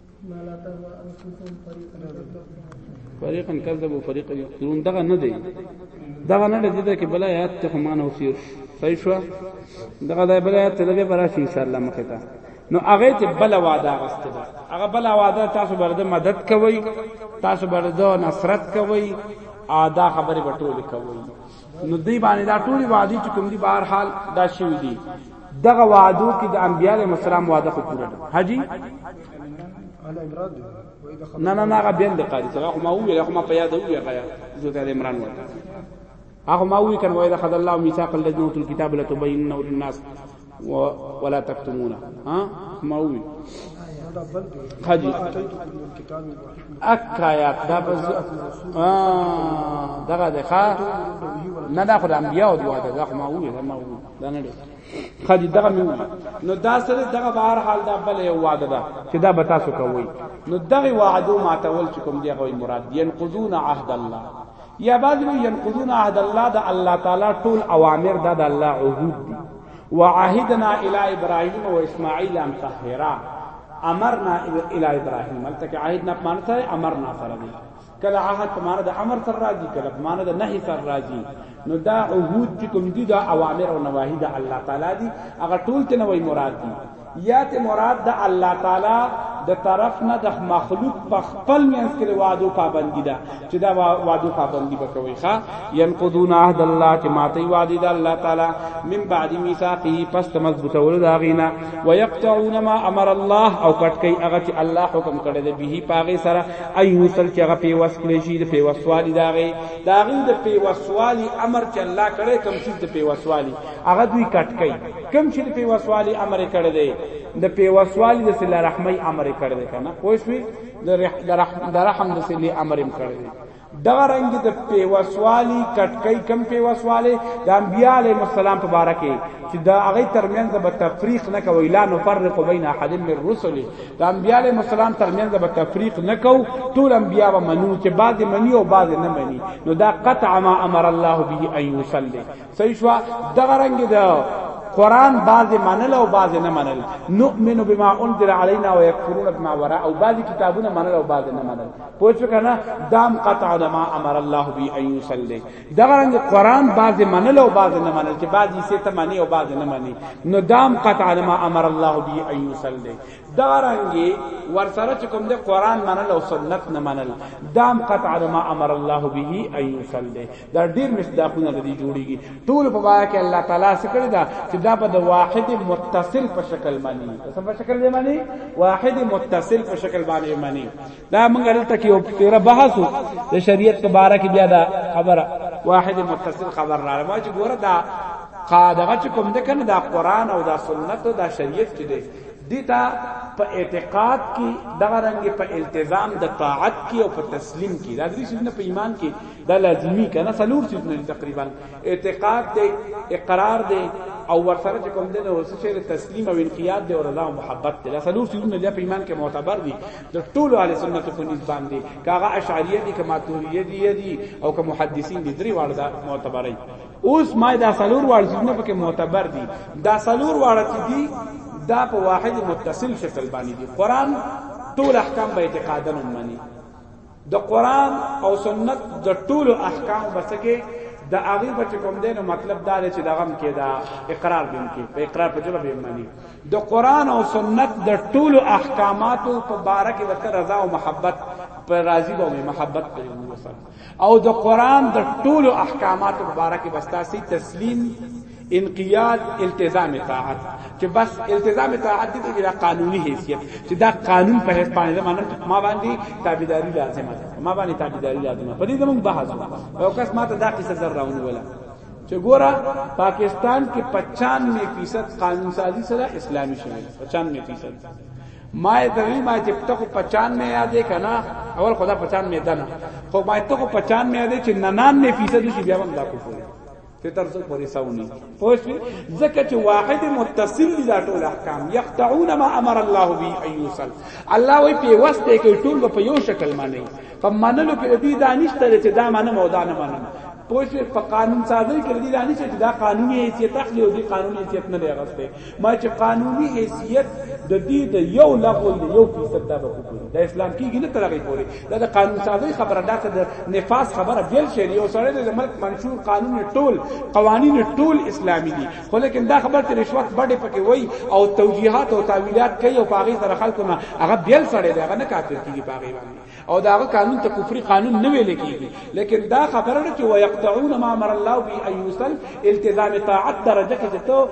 فريقا كذبوا فريقا يقتلون دغه نه دی دغه نه دی دا کې بل آیات ته هم نه وسیر صحیح شو دغه د بل آیات ته به براشي ان شاء الله مخه ته نو هغه ته بل وعده غسته ده هغه بل وعده تاسو برده مدد کوي تاسو برده نصرت کوي ادا خبره بټول کوي نو دی باندې دا ټول وعده چې کوم دی بهر حال دا شوی دی دغه وعده کې د انبیانو مسالم وعده خو پوره ده حاجی نه نه نه هغه بند قاری څنګه خو ما ویل خو ما په یاد وی غیا زوته عمران وای هغه ما وی کنه وای دا خد الله میثاق الذین اوتل کتاب لتبیننه للناس ولا تكتمونه ها ما وي حاجی اکا یا دا بز دغه ده ښا نه دا خو د انبیا او دوا ده دا خو ما وی دا ما وی دا نه ده خدي دغه مې نو دا سره دغه بهر حال دا بل یو وعده ده چې دا به تاسو کوی نو دغه وعده ماتول چې کوم دی غوي مراد ینقضون عهد الله یا بعضی وی ينقضون عهد الله د الله تعالی ټول اوامر د د الله عهود دي وعهدنا الى ابراهيم واسماعيل ان طهرا امرنا الى ابراهيم التك عهدنا معنی ته امرنا سره دي کله عهد معنی د امر سره راځي کله معنی د نهي سره راځي نو دا عهود چې کوم دي دا اوامر او نواهی د الله تعالی دي هغه ټول ته نوې مراد دي یا ته مراد د الله تعالی د طرف نه د مخلوق په خپل مینس کې وعده پابندی ده چې دا وعده پابندی وکوي ښا ينقضون عهد الله چې ماته وعده ده الله تعالی من بعد میثاقه پس ته مضبوطه ول دا غینا ويقطعون ما امر الله او کټ کوي هغه چې الله حکم کړی دی به پاغه سره ايو سل چې هغه په وسکلی شي د په وسوالي دا غي دا غي د په وسوالي امر چې الله کړی کوم چې د په وسوالي هغه دوی کټ کوي کم چې د پیوسوالي امر کړی دی د پیوسوالي د صله رحمي امر کړی دی کنه پوه شوې د رحم د صله امر هم کړی دی دغه رنګ د پیوسوالي کټکۍ کم پیوسوالي د انبیاء علیهم السلام په باره کې چې دا هغه ترمنځ به تفریق نه کوي لا نفرق بین احد من رسل د انبیاء علیهم السلام ترمنځ به تفریق نه کو ټول انبیاء به منو چې بعض منی او بعض نه منی نو دا قطع ما امر الله به ان یصلی صحیح شو دغه رنگ ده قران بعضی منل او بعضی نه منل نؤمن بما انزل علينا ويكفرون بما وراء او بعضی کتابونه منل او بعضی نه منل پوښ کنه دام قطع لما امر الله بي ان يصلي دا رنګ قران بعضی منل او بعضی نه منل چې بعضی سه ته معنی او بعضی نه معنی نو دام قطع لما امر الله بي ان يصلي دا رنګ ورسره چې کوم د قران منل او سنت نه منل دام قطع لما امر الله به ان يصلي دا ډیر مصداقونه د دې جوړیږي ټول په باره کې الله تعالی څه کړی دا چې دا په د واحد متصل په شکل معنی څه په شکل دی معنی واحد متصل په شکل باندې معنی دا موږ دلته کې یو تیر بحث د شریعت په باره کې بیا دا خبره واحد متصل خبر را ما چې ګوره دا قاعده چې کوم ده کنه دا قران او دا سنت او دا شریعت چې دی دیتا په اعتقاد کې دغه رنګ په التزام د طاعت کې او په تسلیم کې دا درې شنه په ایمان کې دا لازمی کنه څلور سيزونه تقریبا اعتقاد دی اقرار دی او ورسره چې کوم دی نو څه شی تسلیم او انقیاد دی او رضا او محبت دی دا څلور سيزونه د ایمان کې معتبر دي د ټولو اهل سنت په نسبت باندې کاغه اشعریه دي کما توریه دي دي او کما محدثین دي درې واړه دا معتبرای اوس ما دا څلور واړه سيزونه پکې معتبر دي دا څلور واړه چې دي دا په واحد متصل شکل باندې دي قران ټول احکام به اعتقادا مني د قران او سنت د ټولو احکام بسکه د هغه بچ کوم دینو مطلب دا دی چې دا غم کې دا اقرار بیم کې په اقرار په جواب بیم معنی د قران او سنت د ټولو احکاماتو په باره کې وته رضا او محبت پر راضی به محبت پر او د قران د ټولو احکاماتو په باره کې بستا سي تسلیم انقیاد التزام طاعت چې بس التزام طاعت دې د قانوني حیثیت چې دا قانون په هیڅ باندې زمانه ما باندې تابعداري لازمه ده ما باندې تابعداري لازمه په دې زموږ بحث او کس ما ته دا قصه زر راونه ولا چې ګورا پاکستان کې 95% قانون سازی سره اسلامي شوی 95% ما دوی ما چې ته کو 95 نه یادې کنا اول خدا 95 دنا خو ما ته کو 95 نه یادې چې 99 فیصد شي بیا هم دا کو کوي ته تر څو پوری ساونی پوه شئ ځکه چې واحد متصل دي دا ټول احکام یقطعون ما امر الله به ان یوصل الله وی په واسطه کې ټول په یو شکل معنی په منلو کې دې دانشته چې دا معنی مو دا نه معنی پوه شئ په قانون سازی کې دې دانشته چې دا قانوني حیثیت اخلي او دې قانوني حیثیت نه لري ما چې قانوني حیثیت د دې د یو لغو د یو فیصد دا به کوي دا اسلام کېږي نه ترغه پوري دا د قانون سازي خبره دا د نفاس خبره بیل شي یو سره د ملک منشور قانون ټول قوانین ټول اسلامي دي خو لیکن دا خبره چې رشوت باندې پکې وای او توجیهات او تعویلات کوي او پاغي سره خلکو نه هغه بیل سره دی هغه نه کافر کیږي پاغي باندې او دا هغه قانون ته کفري قانون نه ویل کیږي لیکن دا خبره ده چې ويقطعون ما امر الله به ان يوصل التزام طاعت درجه کې ته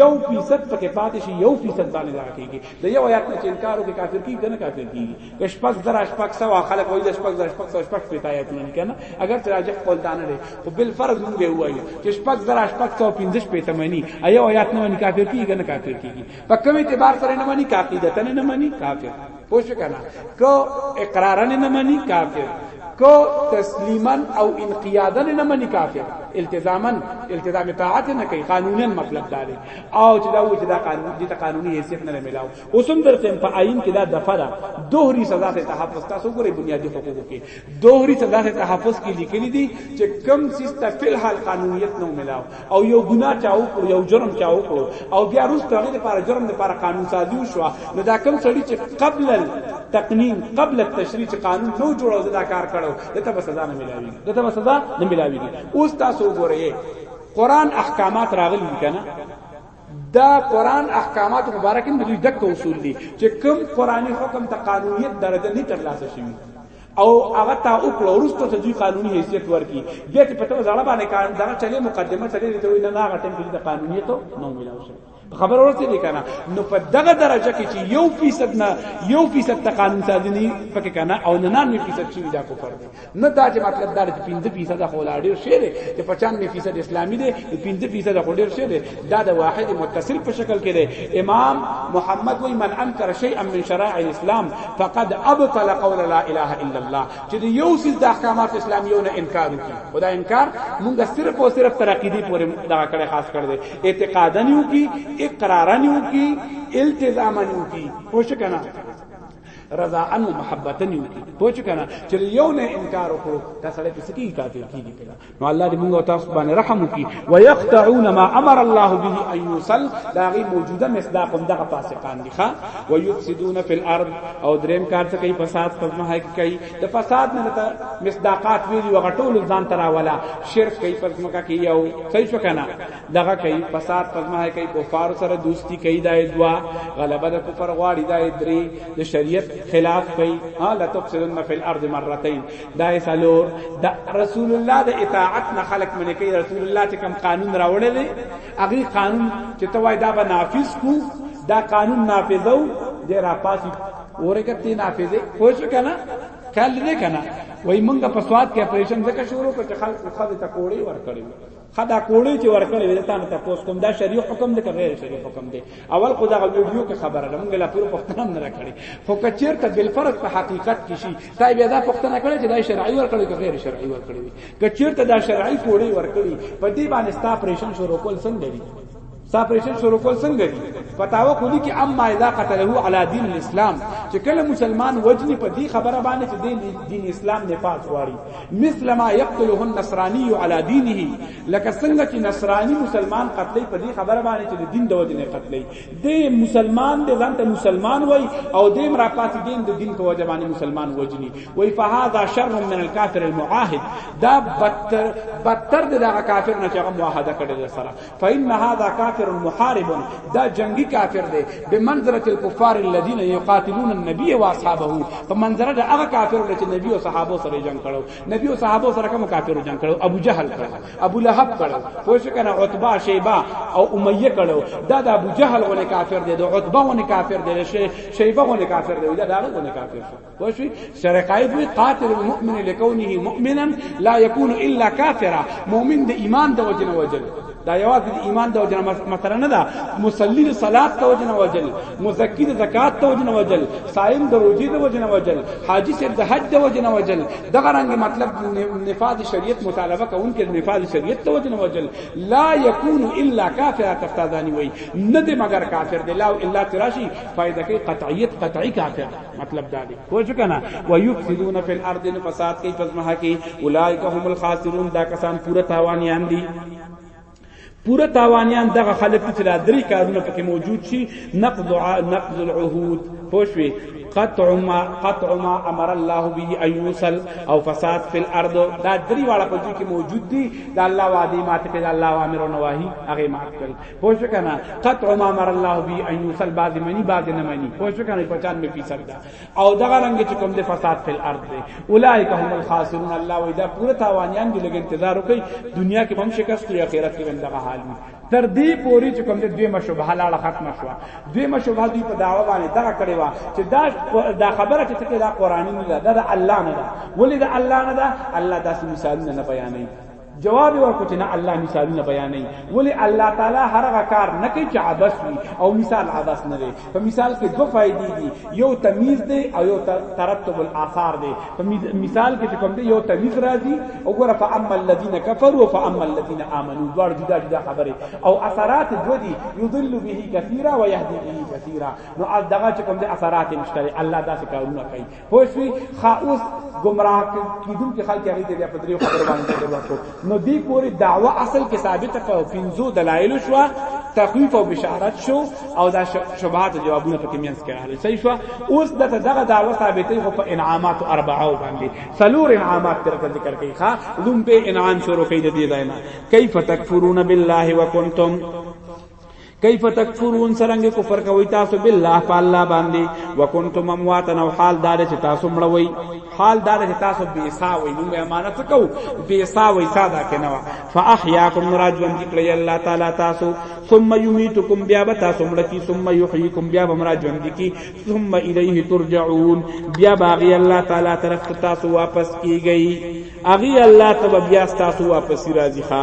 یو فیصد پکې پاتې شي یو فیصد باندې دا کیږي د یو آیات نه انکار وکړي کافر کیږي نه کافر کیږي کښ پس در اش پک سوا خلک وایي د شپږ در شپږ سو شپږ په آیات نه کنه اگر چې راجح قول دانه لري خو بل فرض موږ وایي چې شپږ در اش پک سو پنځش په تمنی ایو آیات نه کافر کیږي نه کافر کیږي په کوم اعتبار سره نه مانی کافر ده نه مانی کافر پوه شو کنه کو اقرارن نه مني کافر کو تسلیما او انقیادا نه مني کافر التزاما التزام طاعت نه کوي قانونا مطلب دا دی او چې دا و چې دا قانون دي ته قانوني حیثیت نه ملاو اوسم درته په آئین کې دا دفره دوهري سزا ته تحفظ تاسو ګوري بنیادی حقوقو کې دوهری ته داسې تحفظ کې لیکلي دي چې کم سیس ته فل حال قانونیت نو ملاو او یو ګناه چا وکړو یو جرم چا وکړو او بیا روز ته غیر لپاره جرم لپاره قانون سازي وشو نو دا کم سړی چې قبل تقنین قبل التشریع چې قانون نو جوړو دا کار کړو دته به سزا نه ملاوي دته به سزا نه ملاوي اوس تاسو وګورئ قران احکامات راغلي کنه دا قران احکامات مبارک هم دوی دک اصول دي چې کوم قرآني حکم ته قانونیت درجه نه ترلاسه شوی او هغه تا او کړو ورستو ته دوی قانوني حیثیت ورکي بیا چې پته زړه باندې کار دا چلے مقدمه چلے ته وینه نه غټم کې د قانونیت نو ملاو شي خبر ورته دي کنه نو په دغه درجه کې چې یو فیصد نه یو فیصد تقانون سازنی پکې کنه او نه نه فیصد شي دا کو فرض نه دا چې مطلب دا چې 15% خو لا ډیر شی دی چې 95% اسلامي دی 15% خو ډیر شی دی دا د واحد متصل په شکل کې دی امام محمد وای من انکر شیئا من شرائع الاسلام فقد ابطل قول لا اله الا الله چې یو څه د احکامات اسلامیو نه انکار وکړي خدا انکار مونږ صرف او صرف تر عقیدې پورې دا کړه خاص کړ دی اعتقادن یو کی اقرارن یو کی التزامن یو کی خوش کنا رضاعن و محبتن یو کی پوه چو کنه چې یو نه انکار وکړو دا سړی په سکی کافر کیږي کنه نو الله دې موږ تاسو باندې رحم وکي ويقطعون ما امر الله به ان يوصل دا غي موجوده مصداق دغه فاسقان دي ښا ويفسدون في الارض او دریم کار څه کوي فساد په مه کوي د فساد نه ته مصداقات ویلي وغټول ځان ترا ولا شرک کوي په مکه کې یو صحیح شو کنه دغه کوي فساد پزما کوي کفار سره دوستی کوي دای دوا غلبه د کفر غواړي دای درې د شریعت خلاف کوي ها لا تفسدن فی الارض مرتين دای سالور د رسول الله د اطاعت نه خلق منی کوي رسول الله چې کوم قانون راوړل هغه قانون چې توای دا به نافذ کو دا قانون نافذو د را پاسي اورګه تی نافذه پوه شو کنه کله دې کنه وای مونږ په سواد کې اپریشن ځکه شروع کړ چې خلک خو دې تکوړې ور کړې خدا کوړی چې ورکړې وې تا نه تاسو کوم دا شریع حکم دی که غیر شریع حکم دی اول خو دا ویډیو کې خبره ده موږ لا پوره پښتنه نه راکړي خو کچیر ته بل فرض په حقیقت کې شي تا بیا دا پښتنه کړې چې دا شرعي ورکړې که غیر شرعي ورکړې کچیر ته دا شرعي کوړی ورکړي په دې باندې ستا پریشن شروع کول څنګه دی دا پرېشن شروع کول څنګه دي پتاوه خو دي کې اما اذا قتله على دين الاسلام چې کله مسلمان وجني په دې خبره باندې چې دین دین اسلام نه پات غواړي مثل ما يقتله النصراني على دينه لکه څنګه چې نصراني مسلمان قتلې په دې خبره باندې چې دین د وجنه قتلې دې مسلمان دې ځان ته مسلمان وای او دې مرا پات دین د دین په وجه باندې مسلمان وجني وای فهذا شر من الكافر المعاهد دا بدتر بدتر دغه کافر نه چې هغه معاهده کړی سره فإن هذا كافر محارب دا جنگي کافر دی بمنزله الكفار الذين يقاتلون النبي واصحابه په منظر دا هغه کافر دی چې نبی او صحابه سره جنگ کړو نبی او صحابه سره کوم کافر جنگ کړو ابو جهل کړو ابو لهب کړو پوه شو کنه عتبہ شیبہ او امیہ کړو دا د ابو جهل غو کافر دی د عتبہ غو کافر دی شیبہ غو کافر دی دا دا غو کافر شو وشوي سره قائد وي قاتل المؤمن لكونه مؤمنا لا يكون الا كافرا مؤمن د ایمان د وجنه وجل دا یوازې د ایمان د وجنه مثلا نه ده مصلی د صلات د وجنه وجل مزکی د زکات د وجنه وجل صائم د روزي د وجنه وجل حاجی صاحب د حج د وجنه وجل دغه رنګ مطلب نفاذ شریعت مطالبه کوونکې نفاذ شریعت د وجنه وجل لا يكون الا كافرا تفتادانی وي نه دی مگر کافر دی لا الا تراشی فائدہ کې قطعیت قطعی کافر مطلب دا دی پوه شو کنه و یفسدون فی الارض فساد کوي پس مها کې اولایک هم الخاسرون دا کسان پوره تاوانیان دي پوره تاوانیان دغه خلک چې دا درې کارونه پکې موجود شي نقض نقض العهود پوه شوي قطع ما قطع ما امر الله به ان يوصل او فساد في الارض دا دري والا په کې موجود دي دا الله وعده ماته کړي الله اوامر او نواهي هغه ماته کړي پوه شو کنه قطع ما امر الله بي ان يوصل بعض مني بعض نه مني پوه شو کنه 95% دا او دغه رنګ چې کوم د فساد په ارض دی اولایک هم الخاسرون الله وی دا پوره تاوانیان دي لګ انتظار وکي دنیا کې هم شکست او آخرت کې هم دغه حال وي تر دې پوری چې کوم دې دوی مشوبه حلاله ختم شو دوی مشوبه دوی په داوا باندې دا کړی و چې دا دا خبره چې ته دا قرآنی نه ده دا الله نه ده ولې دا الله نه ده الله داسې مثالونه نه بیانوي جواب ورکړو چې نه الله مثالونه بیانوي ولی الله تعالی هرغه کار نه کوي چې عبث وي او مثال عبث نه وي په مثال کې دوه فائدې دي یو تمیز دی او یو ترتب الاثار دی په مثال کې چې کوم دی یو تمیز راځي او ګوره فاما الذين كفروا فاما الذين امنوا دوړ جدا جدا خبره او اثرات دوه دي يضل به كثيرا ويهدي به كثيرا نو دغه چې کوم دی اثرات مشتري الله دا څه کارونه کوي پوه شوي ښه اوس گمراه کیدونکي خلک هغه ته بیا په دریو خبرو باندې ډېر ورکو نو دی پوری دعوه اصل کې ثابته کړو پنځو دلایل شو تخویف او بشارت شو او دا شبهات جوابونه پکې مینس کړل صحیح شو اوس دغه دغه دعوه ثابتې خو په انعامات اربعه باندې سلور انعامات تر ذکر کوي ښا لوم به انعام شروع کوي د دې ځای نه کیف تکفرون بالله وکنتم کیف تکفرون سرنګ کفر کوي تاسو بالله په الله باندې وکنتم امواتا او حال دار چې تاسو مړوي حال دار چې تاسو بے ساوي نو امانت کو بے ساوي ساده کنه فاحیاکم راجون ذکر الله تعالی تاسو ثم یمیتکم بیا به تاسو مړ کی ثم یحییکم بیا به راجون کی ثم الیه ترجعون بیا باغی الله تعالی طرف تاسو واپس کیږي اغي الله تبارک بیا تاسو واپس راځي ښا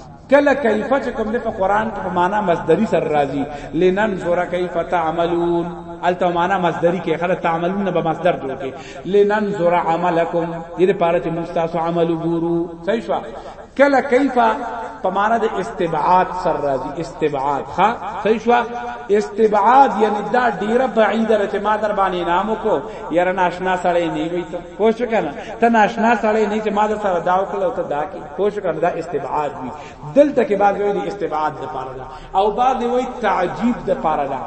کله کیف چې کوم د قرآن په معنا مصدری سره راځي لننظر کیف تعملون الته معنا مصدری کې خله تعملون به مصدر جوړ کې لننظر عملکم دې لپاره چې موږ تاسو عمل وګورو صحیح شو کله کیف په معنا د استبعاد سر راځي استبعاد ها صحیح شو استبعاد یعنی دا ډیره بعیده رته ما در باندې نام کو یاره ناشنا سړی نه وي ته پوښ کنه ته ناشنا سړی نه چې ما در سره داو کړو ته دا کی پوه شو کنه دا استبعاد وي دلته کې بعض وایي استبعاد د پاره ده او بعض وایي تعجیب د پاره ده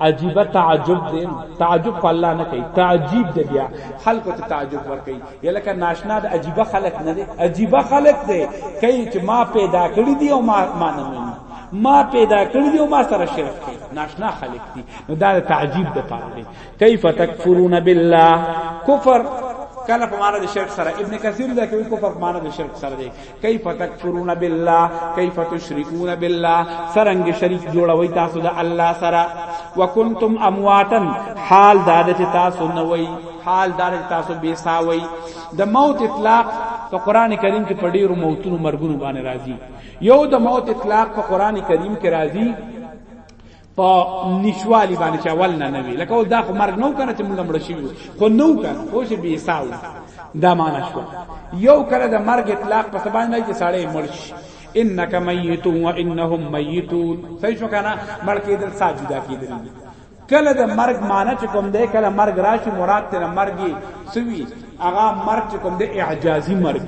عجیب تعجب دی تعجب په الله نه کوي تعجیب دی بیا خلق ته تعجب ور کوي یلکه ناشنا د عجیب خلق نه دی عجیب خلق دی کوي چې ما پیدا کړی دی او ما ما نه مني ما پیدا کړی دی او ما سره شرک کوي ناشنا خلق دی نو دا تعجیب د پاره دی کیف تکفرون بالله کفر کله په معنا د شرک سره ابن کثیر دا کوي کفر په معنا د شرک سره دی کیف تکفرون بالله کیف تشرکون بالله سرنګ شریک جوړوي تاسو د الله سره وکنتم امواتن حال دا چې تاسو نه وای حال دا چې تاسو بے ساوي د موت اطلاق په قران کریم کې په ډیرو موتونو مرګونو باندې راځي یو د موت اطلاق په قران کریم کې راځي په نشوالي باندې چې اول نه نوي لکه دا خو مرګ نو کنه چې موږ مړ شي خو نو کنه خو شي بي ساو دا معنا شو یو کړه د مرګ اطلاق په سبا نه چې ساړې مړ شي انک میت و انهم میتون صحیح شو کنه مړ کېدل ساجدا کېدل کله د مرګ معنی چې کوم دی کله مرګ راشي مراد تر مرګي سوي هغه مرګ چې کوم دی اعجازي مرګ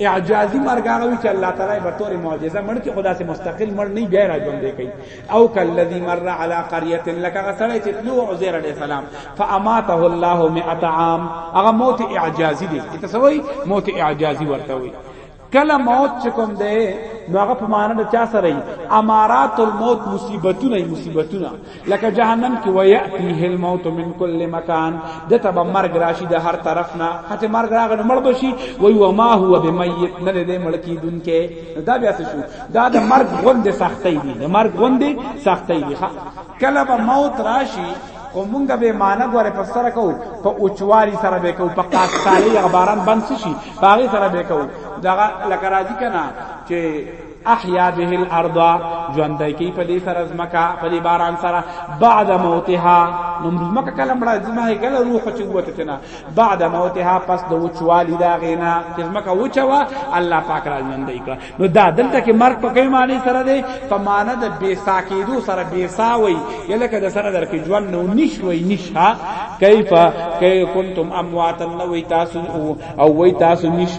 اعجازی مرګ هغه وی چې الله تعالی به تور معجزه مړ کې خدا سے مستقل مړ نه بیا راځوند دی کوي او کلذي مر علی قريه لك غسړی چې تلو عزير عليه السلام فاماته الله 100 عام هغه موت اعجازی دی تسوي موت اعجازی ورته وي کله موت چې کوم دی نو هغه په معنا د چا سره ای امارات الموت مصیبتونه مصیبتونه لکه جهنم کې وياتيه الموت من كل مکان دته به مرګ راشي د هر طرف نه هته مرګ راغنه مړ بشي وي وما هو بميت نه دې مړ کی دن کې دا بیا څه شو دا د مرګ غوند سختي دي د مرګ غوند سختي دي کله به موت راشي او مونږ به مان غوړې په سره کو په اوچوالي سره به کو په قاصالي غباران بند شي باغې سره به کو دا لکه راځي کنه چې احیا به الارض ژوندای کی په دې سره زمکا په دې باران سره بعد موتها نو زمکا کله مړه زمه کله روح چې وته تنا بعد موتها پس د وچوالی دا غینا چې زمکا وچوا الله پاک را ژوندای کړه نو دا دلته کې مرګ په کوم معنی سره دی په معنی د بے ساکیدو سره بے ساوي یلکه د سره درکې ژوند نو نشوي نشا کیف کای کنتم امواتا نو تاسو او وی تاسو نش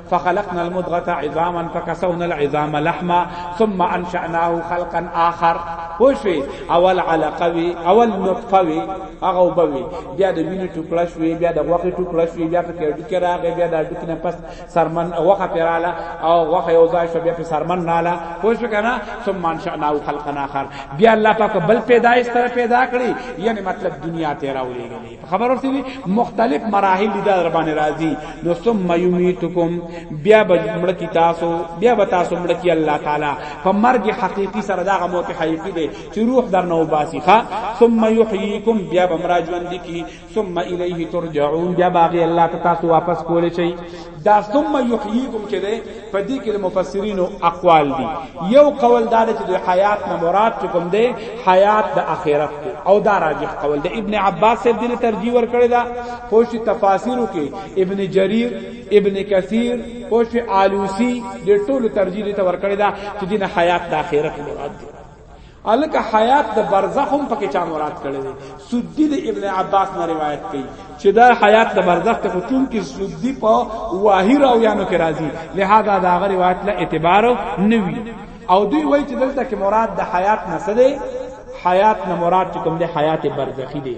فخلقنا المدغه عظاما فكسونا العظام لحما ثم انشأناه خلقا آخر پوښوي اول علقه وي اول نطفه وي هغه وبوي بیا د وینې ټوکړه شوې بیا د غوښې ټوکړه شوې بیا په کېډو کې راغې بیا د اډو کې نه پس سرمن غوښه پیراله او غوښه یو ځای شو بیا په سرمن ناله پوښوي کنه ثم انشأناه خلقا آخر بیا الله پاک بل پیدایش سره پیدا کړی یعنی مطلب دنیا ته راولېږي خبر ورته وی مختلف مراحل دي در باندې راځي نو ثم یمیتکم بیا به مړ کی تاسو بیا به تاسو مړ کی الله تعالی په مرګ حقیقی سره دا موت حقیقی دی چې روح در نو باسی ښا ثم یحییکم بیا به مراجعون دي کی ثم الیه ترجعون بیا باغی الله ته تاسو واپس کول شي دا ثم یحییکم چې ده په دې کې د مفسرینو اقوال دي یو قول دا چې د حیات نه مراد چې کوم ده حیات د اخرت دی او دا راجح قول ده ابن عباس صاحب دې ترجیح ور کړی دا پوښ تفاسیرو کې ابن جریر ابن کثیر پوښ آلوسی دې ټول ترجیح ته ور کړی دا چې د حیات د اخرت مراد دی الک حیات د برزخ هم پکې چا مراد کړی دی سدی د ابن عباس نه روایت کوي چې دا حیات د برزخ ته چون کې سدی په واهیر او یانو کې راځي لہذا دا غ روایت له اعتبار نه وی او دوی وایي چې دلته کې مراد د حیات نه څه دی حیات نه مراد چې کوم دی حیات برزخی دی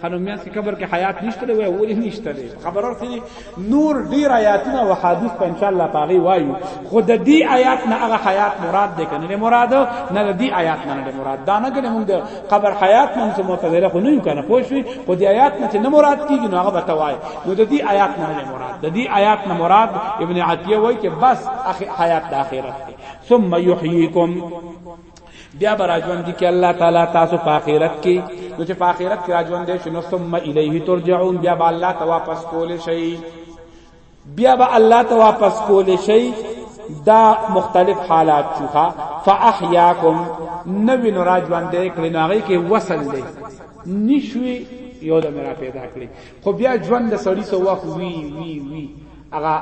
خانم میاس کې قبر کې حیات نشته وي ولې نشته دي خبره سي نور ډیر آیاتونه او حدیث په ان شاء الله پاغي وایو خو د دې آیات نه هغه حیات مراد ده کنه نه مراد نه د دې آیات نه نه مراد دا نه کنه موږ قبر حیات نه څه معتزله خو نه یو کنه پوه شئ خو دې آیات نه نه مراد کیږي نو هغه به توای نو د دې آیات نه نه مراد د دې آیات نه مراد ابن عتیه وایي چې بس حیات د اخرت ثم یحییکم بیا براجوان دي کې الله تعالی تاسو په آخرت کې نو چې په آخرت کې راجوان دي شنو ثم الیه ترجعون بیا به الله ته واپس کول شي بیا به الله ته واپس کول شي دا مختلف حالات چوخه فاحیاکم نوی نو راجوان دي کړي نو هغه کې وصل دي نشوي یو د میرا پیدا کړی خو بیا ژوند د سړی سو وخت وی وی وی هغه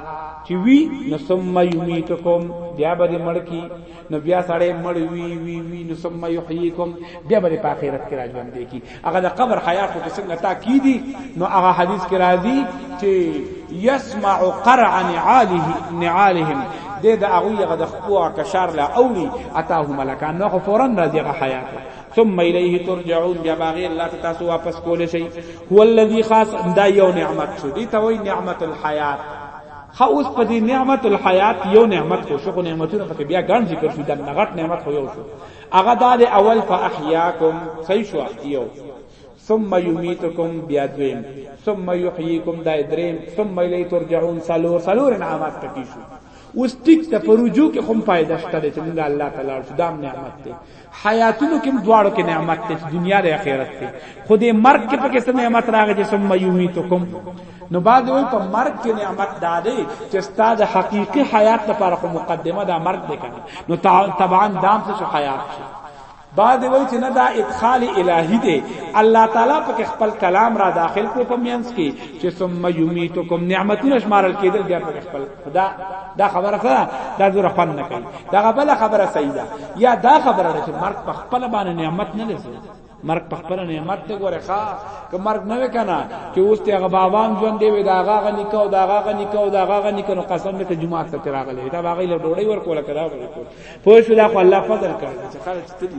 چې وی نو ثم یمیتکم بیا به مړکی نو بیا سړی مړ وی وی وی نو ثم یحییکم بیا به په آخرت کې راځوند کی هغه د قبر حیات کې څنګه تاکیدی نو هغه حدیث کې راځي چې یسمع قرع نعاله نعالهم د د هغه د خپل کشار لا اولی اتاه ملکان نو فورا راځي هغه حیات ثم الیه ترجعون بیا باغی الله ته تاسو واپس کول شي هو الذی خاص دا یو نعمت شو دی ته وای نعمت الحیات خو اوس په دې نعمت الحیات یو نعمت خو شو نعمتونه پکې بیا ګڼ ذکر شو دا نغټ نعمت خو یو شو هغه دا د اول فاحیاکم صحیح شو یو ثم یمیتکم بیا دویم ثم یحییکم دا دریم ثم الی ترجعون سلور سلور نعمت تکیشو اوس ټیک ته پروجو کې هم فائدہ شته چې موږ الله تعالی شو دام نعمت ته حیاتونو کې دواړو کې نعمت ته دنیا د آخرت ته خو دې مرګ کې پکې څه نعمت راغی چې ثم یمیتکم نو بعد وی په مرګ کې نعمت دادې چې استاد حقيقي حیات لپاره خو مقدمه دا مرګ دی کنه نو طبعا دام څه حیات شي بعد وی چې نه دا ادخال الهی دی الله تعالی په خپل کلام را داخل کو په مینس کې چې ثم یمیتکم نعمتونه شمارل کېدل بیا په خپل دا دا خبره څه دا زور خوان نه کوي دا بل خبره صحیح ده یا دا خبره ده چې مرګ په خپل باندې نعمت نه لسو مرګ په خپل نعمت ته ګوره ښا که مرګ نه وکنه چې اوس ته هغه بابام ژوند دی دا هغه غنی کو دا هغه غنی کو دا هغه غنی کو قسم دې ته جمعه ته تراغله دا هغه له ډوړی ور کوله کړه پوه شو دا خو الله فضل کړی چې خلک ستړي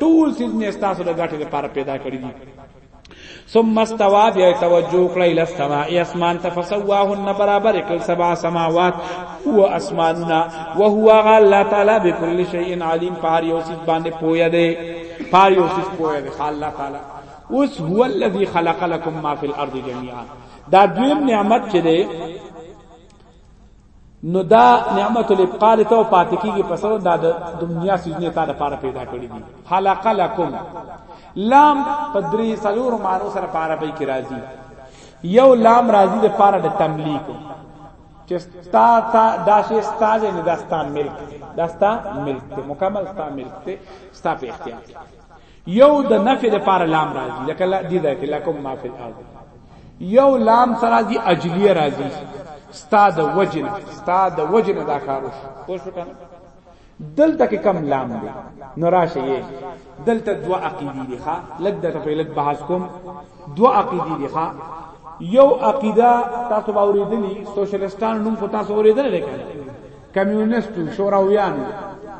ټول سیز می تاسو د ګټه لپاره پیدا کړی دي ثم استوى بیا توجه کړی له سماء اسمان ته فسواهن برابر کل سبع سماوات هو اسماننا وهو الله تعالی بكل شيء عليم پار یو سیز باندې پویا دی پار یو سیز پویا دی الله تعالی اوس هو الذي خلق لكم ما في الارض جميعا دا دویم نعمت چې دی نو دا نعمت الابقال ته پاتې کیږي پس دا د دنیا سجنه ته لپاره پیدا کړی دي خلق لکم لام پدری سلور مانو سره پاره به کی راضی یو لام راضی د پاره د تملیک چې ستا تا دا شی ستا دې نه داستا ملک داستا ملک ته مکمل ستا ملک ته ستا په اختیار یو د نفی لپاره لام راځي لکه لا دی ځای کې لکم ما فی الارض یو لام سره راځي اجلیه راځي ستا د وجن ستا د وجن دا کار وشو پوه شو کنه دلته کې کم لام دی نو راشه یې دلته دوا عقیدی دی ښا لګ دته په لګ بحث کوم دوا عقیدی دی ښا یو عقیده تاسو باورې دي سوشلیستان نوم کو تاسو اورېدل لري کمیونستو شوراویان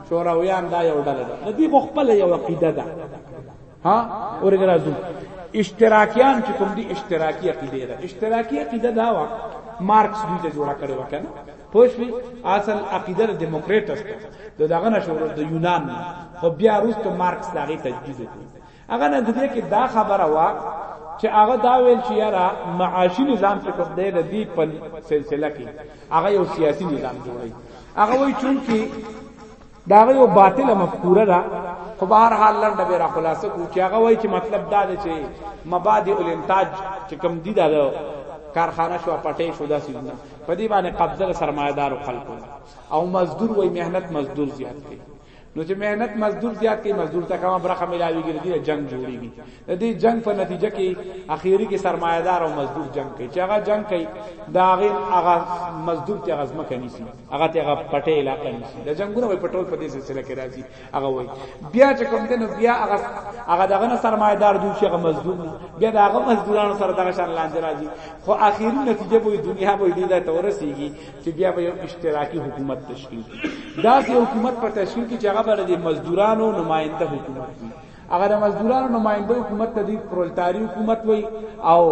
شوراویان دا یو ډله ده د دې خپل یو عقیده ده ها اورګرازو اشتراکیان چې کوم دي اشتراکی عقیده ده اشتراکی عقیده دا وا مارکس دوی ته جوړه کړې وکنه پوښوي اصل عقیده د دیموکرات است د دغه نشور د یونان خو بیا روستو مارکس دغه تجدید وکړ هغه نظریه کې دا خبره وا چې هغه دا ویل چې یاره معاشي نظام چې کوم دی د دې په سلسله کې هغه یو سیاسي نظام جوړوي هغه وایي چې دا یو باطله مفکوره ده خو به هر حال لنډه به را خلاصه کو چې هغه وایي چې مطلب دا دی چې مبادئ الانتاج چې کوم دي دا کارخانه شو پټې شو دا سیدنا په دې باندې قبضه سرمایدار خلکو او مزدور وای مهنت مزدور زیات کړي نو چې مهنت مزدور زیات کوي مزدور ته کومه برخه ملاويږي د جنگ جوړيږي د دې جنگ په نتیجه کې اخیری کې سرمایدار او مزدور جنگ کوي چې هغه جنگ کوي دا غیر هغه مزدور ته غزمه کوي سي هغه ته هغه پټه علاقه نشي د جنگونو په پټول په دې سلسله کې راځي هغه وای بیا چې کوم دنو بیا هغه هغه دغه نه سرمایدار دوی چې هغه مزدور نه بیا دغه مزدورانو سره دغه شان لاندې راځي خو اخیری نتیجه به دنیا به دې دا تورسيږي چې بیا به یو اشتراکي حکومت تشکیل کړي دا سي حکومت په تشکیل کې چې هغه بل د مزدورانو نماینده حکومت وي هغه د مزدورانو نماینده حکومت ته دی پرولتاری حکومت وي او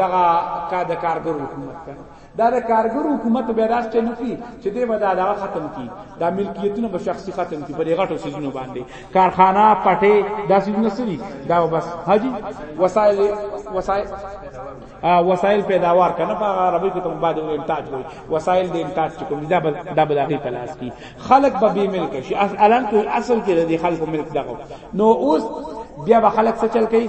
دغه کا د کارګر حکومت ته دا د کارګر حکومت به راست چنو کی چې دې به دا ختم کی دا ملکیتونه به شخصي ختم کی په دې غټو سيزونو باندې کارخانه پټه دا سيزونه سری دا بس حاجی وسایل وسایل وسایل پیداوار کنه په عربی کې تم بعد انتاج وي وسایل د انتاج چې کوم دا دا بلاغي پلاس کی خلق به بی ملک شي الان کو اصل کې د خلکو ملک دغه نو اوس بیا به خلک څه چل کوي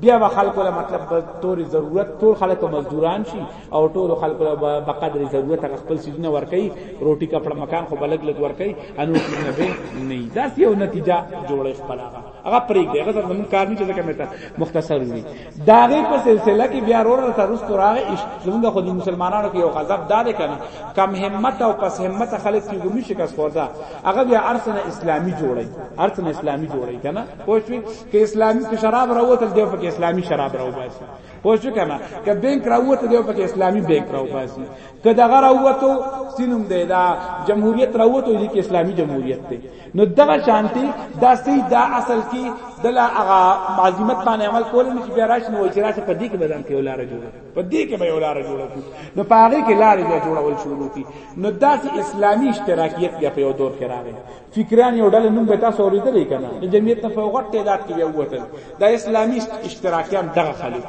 بیا به خلکو له مطلب تور ضرورت ټول خلک مزدوران شي او ټول خلک به قدر ضرورت خپل سیدنه ور کوي روټي کپڑا مکان خو بلګ لګ ور کوي انو کې نه به نه داسې یو نتیجه جوړه خپل هغه هغه پرېږدي هغه سره زموږ کار نه چې ځکه مې ته مختصر وي د هغې په سلسله کې بیا ورور ته وروسته راغی زموږ خو د مسلمانانو کې یو غضب دا دی که نه کم همت او پس همت خلک چې ګمي شکست خورده هغه بیا هر څه نه اسلامي جوړوي هر څه نه اسلامي جوړوي که نه پوه شوې که اسلامي که شراب راووتل دی پکې اسلامي شراب راوباسي پوه شو کنه که بانک راوته دی په اسلامي بانک راو پاسي که دغه راوته سینوم دی دا جمهوریت راوته دی کې اسلامي جمهوریت دی نو دغه شانتی دا سی دا اصل کی دلا هغه عظمت باندې عمل کول نه چې بیا راشي نو چې راشي په دې کې بدن کې ولاره جوړه په دې کې به ولاره جوړه کی نو په هغه کې لارې بیا جوړول شروع کی نو دا سی اسلامي اشتراکیت بیا په یو دور کې راغی فکران یو ډول نوم به تاسو اوریدلې کنه د جمعیت نه فوق تعداد کې یو وتل دا اسلامي اشتراکیان دغه خلک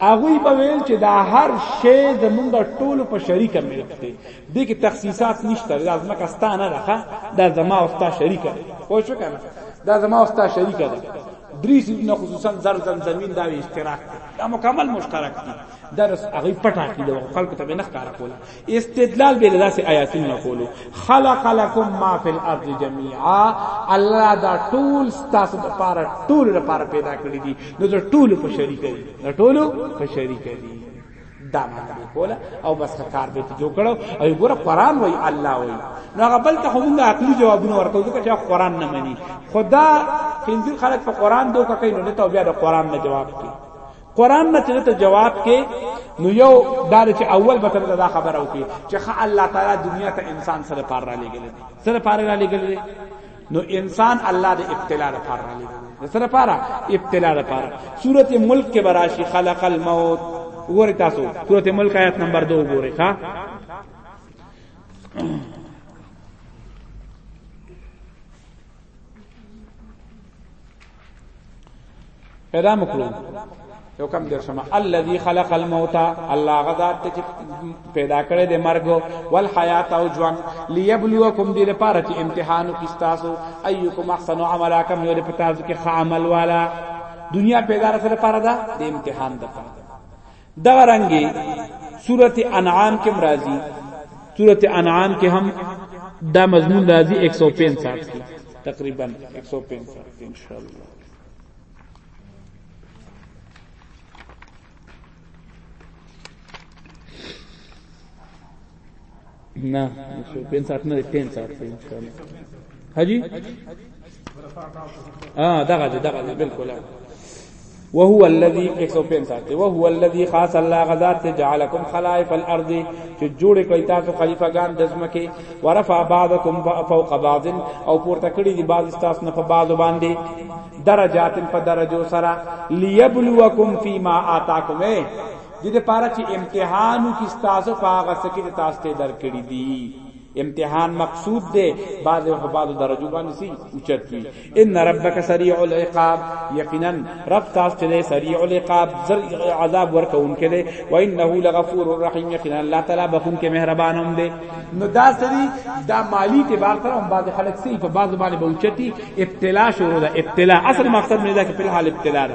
هغه په ویل چې دا هر شی زمونږ ټول په شریکه ملک دی دې کې تخصیصات نشته دا ځمکه ستا نه ده دا زما او ستا شریکه ده خو شو کنه دا زما او ستا شریکه ده درې سیدونه خصوصا زر زم زمين دا اشتراک دا مکمل مشترک دي درس هغه پټه کې د خلکو ته نه ښکارا کوله استدلال به داسې آیاتونه کولو خلق لكم ما في الارض جميعا الله دا ټول تاسو د پاره ټول لپاره پیدا کړی دي نو ټول په شریکه دي ټول په شریکه دي دا معنی به کوله او بس کار به جوړ کړو او ګوره قران وای الله وای نو هغه بل ته همغه عقلي جوابونه ورکو ځکه چې قران نه مني خدا پنځه خلک په قران دوه کوي نو ته بیا د قران نه جواب کوي قران نه ته جواب کې نو یو دا چې اول به تر دا خبره وکي چې خا الله تعالی دنیا ته انسان سره پار را لګل سره پار را لګل نو انسان الله د ابتلا لپاره را لګي د سره لپاره ابتلا لپاره سورته ملک کې براشي خلق الموت وګورئ تاسو سورته ملک آیت نمبر 2 وګورئ ښا پیدا مکړو یو کم در شمه الذي خلق الموت الله غذا ته پیدا کړی د مرګ ول حیات او جوان ليبلوکم دې لپاره چې امتحان کې تاسو ايکم احسن عملا کم یو په تاسو کې خامل والا دنیا پیدا سره لپاره دا د امتحان د پاره دغه رنګي سورت انعام کې مرাজি سورت انعام کې هم دا مضمون راځي 165 کې تقریبا 165 ان شاء الله نه شو پین ساعت نه پین ساعت دی ان شاء الله حاجی اه دغه دغه بالکل وهو الذي 165 وهو الذي خاص الله غذات جعلكم خلائف الارض چې جوړ کړی تاسو خلیفګان د ځمکه ورفع بعضکم فوق بعض او پورته کړی دی بعض تاسو نه په بعض باندې درجات په درجو سره ليبلوکم فيما آتاکم دې لپاره چې امتحانو کې تاسو په هغه څه کې تاسو ته درکړي دي امتحان مقصود دی بعض او بعض درجو باندې سي اوچت وي ان ربک سریع العقاب یقینا رب تاسو ته سریع العقاب زر عذاب ورکون کړي و انه لغفور الرحیم یقینا الله تعالی بخون کې مهربان هم دی نو دا سری دا مالی ته بار سره هم بعض خلک سي په بعض باندې بوچتی ابتلا شروع ده ابتلا اصل مقصد مې دا کې په حال ابتلا ده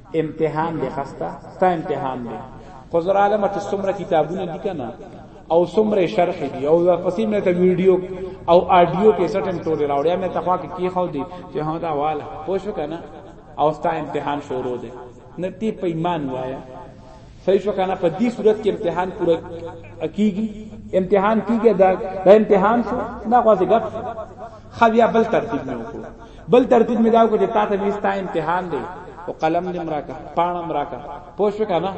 امتحان دی خستا ستا امتحان دی خو زه عالم چې څومره کتابونه دي کنه او څومره شرح دي او پسې مې ته ویډیو او آډیو کې سټم ټول راوړیا مې تخوا کې کی خو دي چې هو دا والا پوښ کنه او ستا امتحان شروع دی نه تی په ایمان وایا صحیح شو کنه په دې صورت کې امتحان پوره کیږي امتحان کیږي دا دا امتحان شو دا غواځي ګپ خو بیا بل ترتیب نه وکړو بل ترتیب مې دا وکړو چې تاسو مې ستا امتحان دی او قلم دې مراکه پاڼه مراکه پوه شو کنه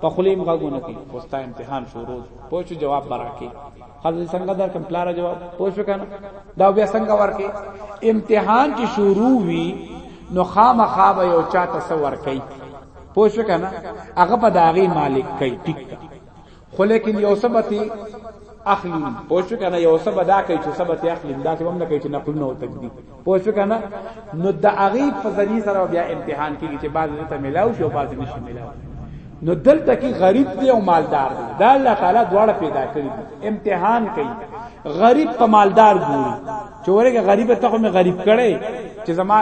په خلیم غوونه کې پوستا امتحان شروع پوه شو جواب براکه حضرت څنګه در کوم پلار جواب پوه شو کنه دا بیا څنګه ورکه امتحان چې شروع وی نو خامخا به یو چاته سور کوي پوه شو کنه هغه په داغي مالک کوي ټیک ده خو لیکن یو سبتی اخلی پوه شو کنه یو سبا دا کوي چې سبا ته اخلی دا څه هم نه کوي چې نقل نه تکذیب پوه شو کنه نو د هغه په ذریعہ سره بیا امتحان کیږي چې بعضی ته ملاو شي او بعضی نشي ملاو نو دلته کې غریب دی او مالدار دی دا الله تعالی دواړه پیدا کړی امتحان کوي غریب په مالدار ګوري چې ورګه غریب ته خو مې غریب کړي چې زما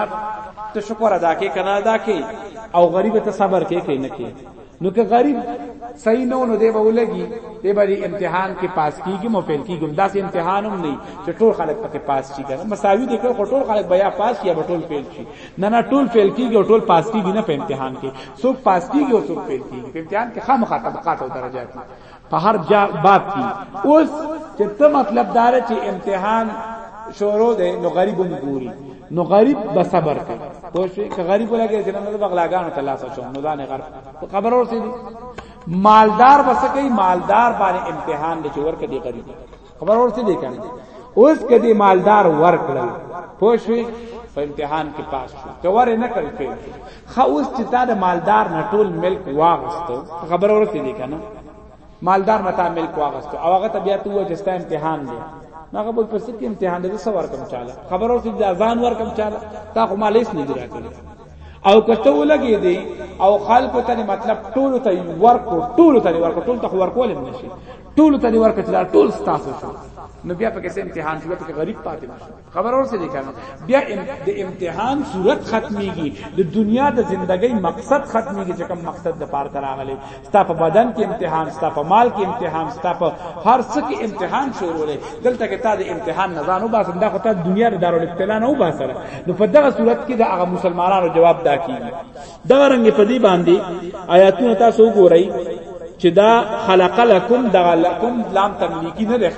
ته شکر ادا کې کنه ادا کې او غریب ته صبر کې کې نه کې نو که غریب صحیح نو نو دی به ولګي دی به امتحان کې پاس کیږي مو فیل کیږي دا سه امتحان هم نه چې ټول خلک پکې پاس شي کنه مساوي دي کړو ټول خلک بیا پاس یا ټول فیل شي نه نه ټول فیل کیږي او ټول پاس کیږي نه په امتحان کې څوک پاس کیږي او څوک فیل کیږي په امتحان کې خامخا طبقات او درجات په هر جا باب کی اوس چې ته مطلب دار چې امتحان شروع دی نو غریب هم ګوري نو غریب به صبر کوي پوه شئ که غریب ولګي چې نن د بغلاګانو ته لاس شو نو ځان غر خبر ورسېږي مالدار بس کوي مالدار باندې امتحان دی چې ورکه دی غریب خبر ورته دی کنه اوس کدی مالدار ورکړل پوښوي په امتحان کې پاس شو ته ور نه کړی فیل خو اوس چې تا د مالدار نه ټول ملک واغستو خبر ورته دی کنه مالدار نه تا ملک واغستو او هغه ته بیا ته وځه ستا امتحان دی هغه بل پرسه کې امتحان دی څه ورکم چاله خبر ورته دی ځان ورکم چاله تا خو مالیس نه دی راکړی او کته ولګي دی او خلکو ته مطلب ټول ته ورکو ټول ته ورکو ټول ته ورکول نشي ټول ته دی ورکړه چې دا ټول ستاسو شو نو بیا پکې سه امتحان شو پکې غریب پاتې نشو خبر اور څه دی کنه بیا ام د امتحان صورت ختميږي د دنیا د زندګۍ مقصد ختميږي چې کوم مقصد د پار تراغلي ستا په بدن کې امتحان ستا په مال کې امتحان ستا په هر څه کې امتحان شروع لري دلته کې تا د امتحان نه ځانو باسه دا خو ته دنیا د دارو ابتلا نه وباسره نو په دغه صورت کې د هغه مسلمانانو جواب دا کیږي دا رنګ په دې باندې آیاتونه تاسو وګورئ چې دا خلق لكم دا لكم لام تملیکی نه ده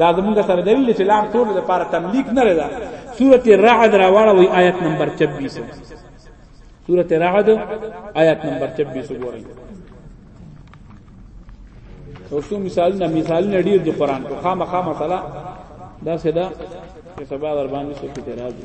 دا زمونږ سره دلیل چې لام ټول د لپاره تملیک نه ده سوره الرعد راوړوي آیت نمبر 26 سوره الرعد آیت نمبر 26 وګورئ ورته مثال نه مثال نه ډیر د قران کو خامخا مسله دا سدا چې سبا ور باندې څه کې راځي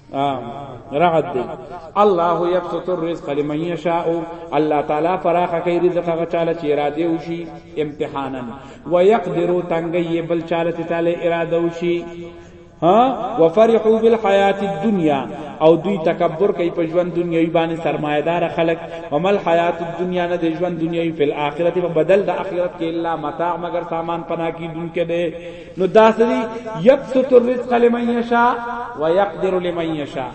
رعد دی الله یبسط الرزق لمن یشاء الله تعالی فراخ کوي رزق هغه چاله چې اراده وشي امتحانا ويقدر تنگي بل چاله چې تعالی اراده وشي ها وفرحوا بالحیات الدنیا او دوی تکبر کوي په ژوند دنیوي باندې سرمایدار خلک ومل حیات الدنیا نه د ژوند دنیوي په آخرت په بدل د آخرت کې الا متاع مگر سامان پنا کی دن کې نو داسری یبسط الرزق لمن یشاء ويقدر لمن یشاء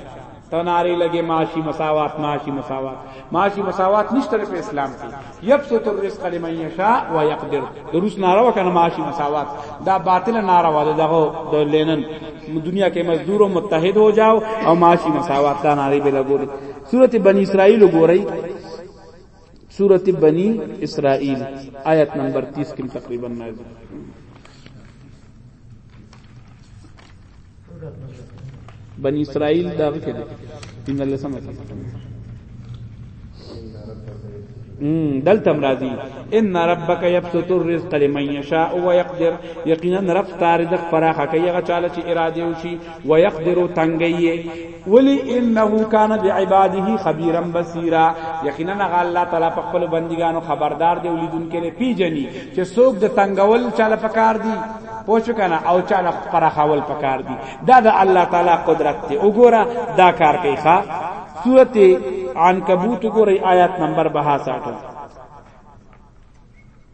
تناری لګي معاشي مساوات معاشي مساوات معاشي مساوات نشته په اسلام کې یبسط الرزق لمن یشاء ويقدر دروس ناروا کنه معاشي مساوات دا باطل ناروا ده دغه د لینن دنیا کې مزدور او متحد هو جاو او معاشي مساوات دا ناری به لګوري سورته بنی اسرائیل وګورئ سورت بنی اسرائیل آیت نمبر 30 کې تقریبا نازل بنی اسرائیل دا کې دي ان الله سمه دلته مرادي ان ربک یبسط الرزق لمن یشاء ويقدر یقینا رب تارزق فراخه کوي هغه چاله چې اراده وشي ويقدر تنگي ولی انه کان بعباده خبيرا بصيرا یقینا هغه الله تعالی په خپل بندګانو خبردار دی ولیدونکو نه پیجنی چې څوک د تنگول چاله پکار دی پوښ کنه او چاله پرخاول پکار دی دا د الله تعالی قدرت دی وګوره دا کار کوي ښا سورته عنکبوت وګوره آیات نمبر 62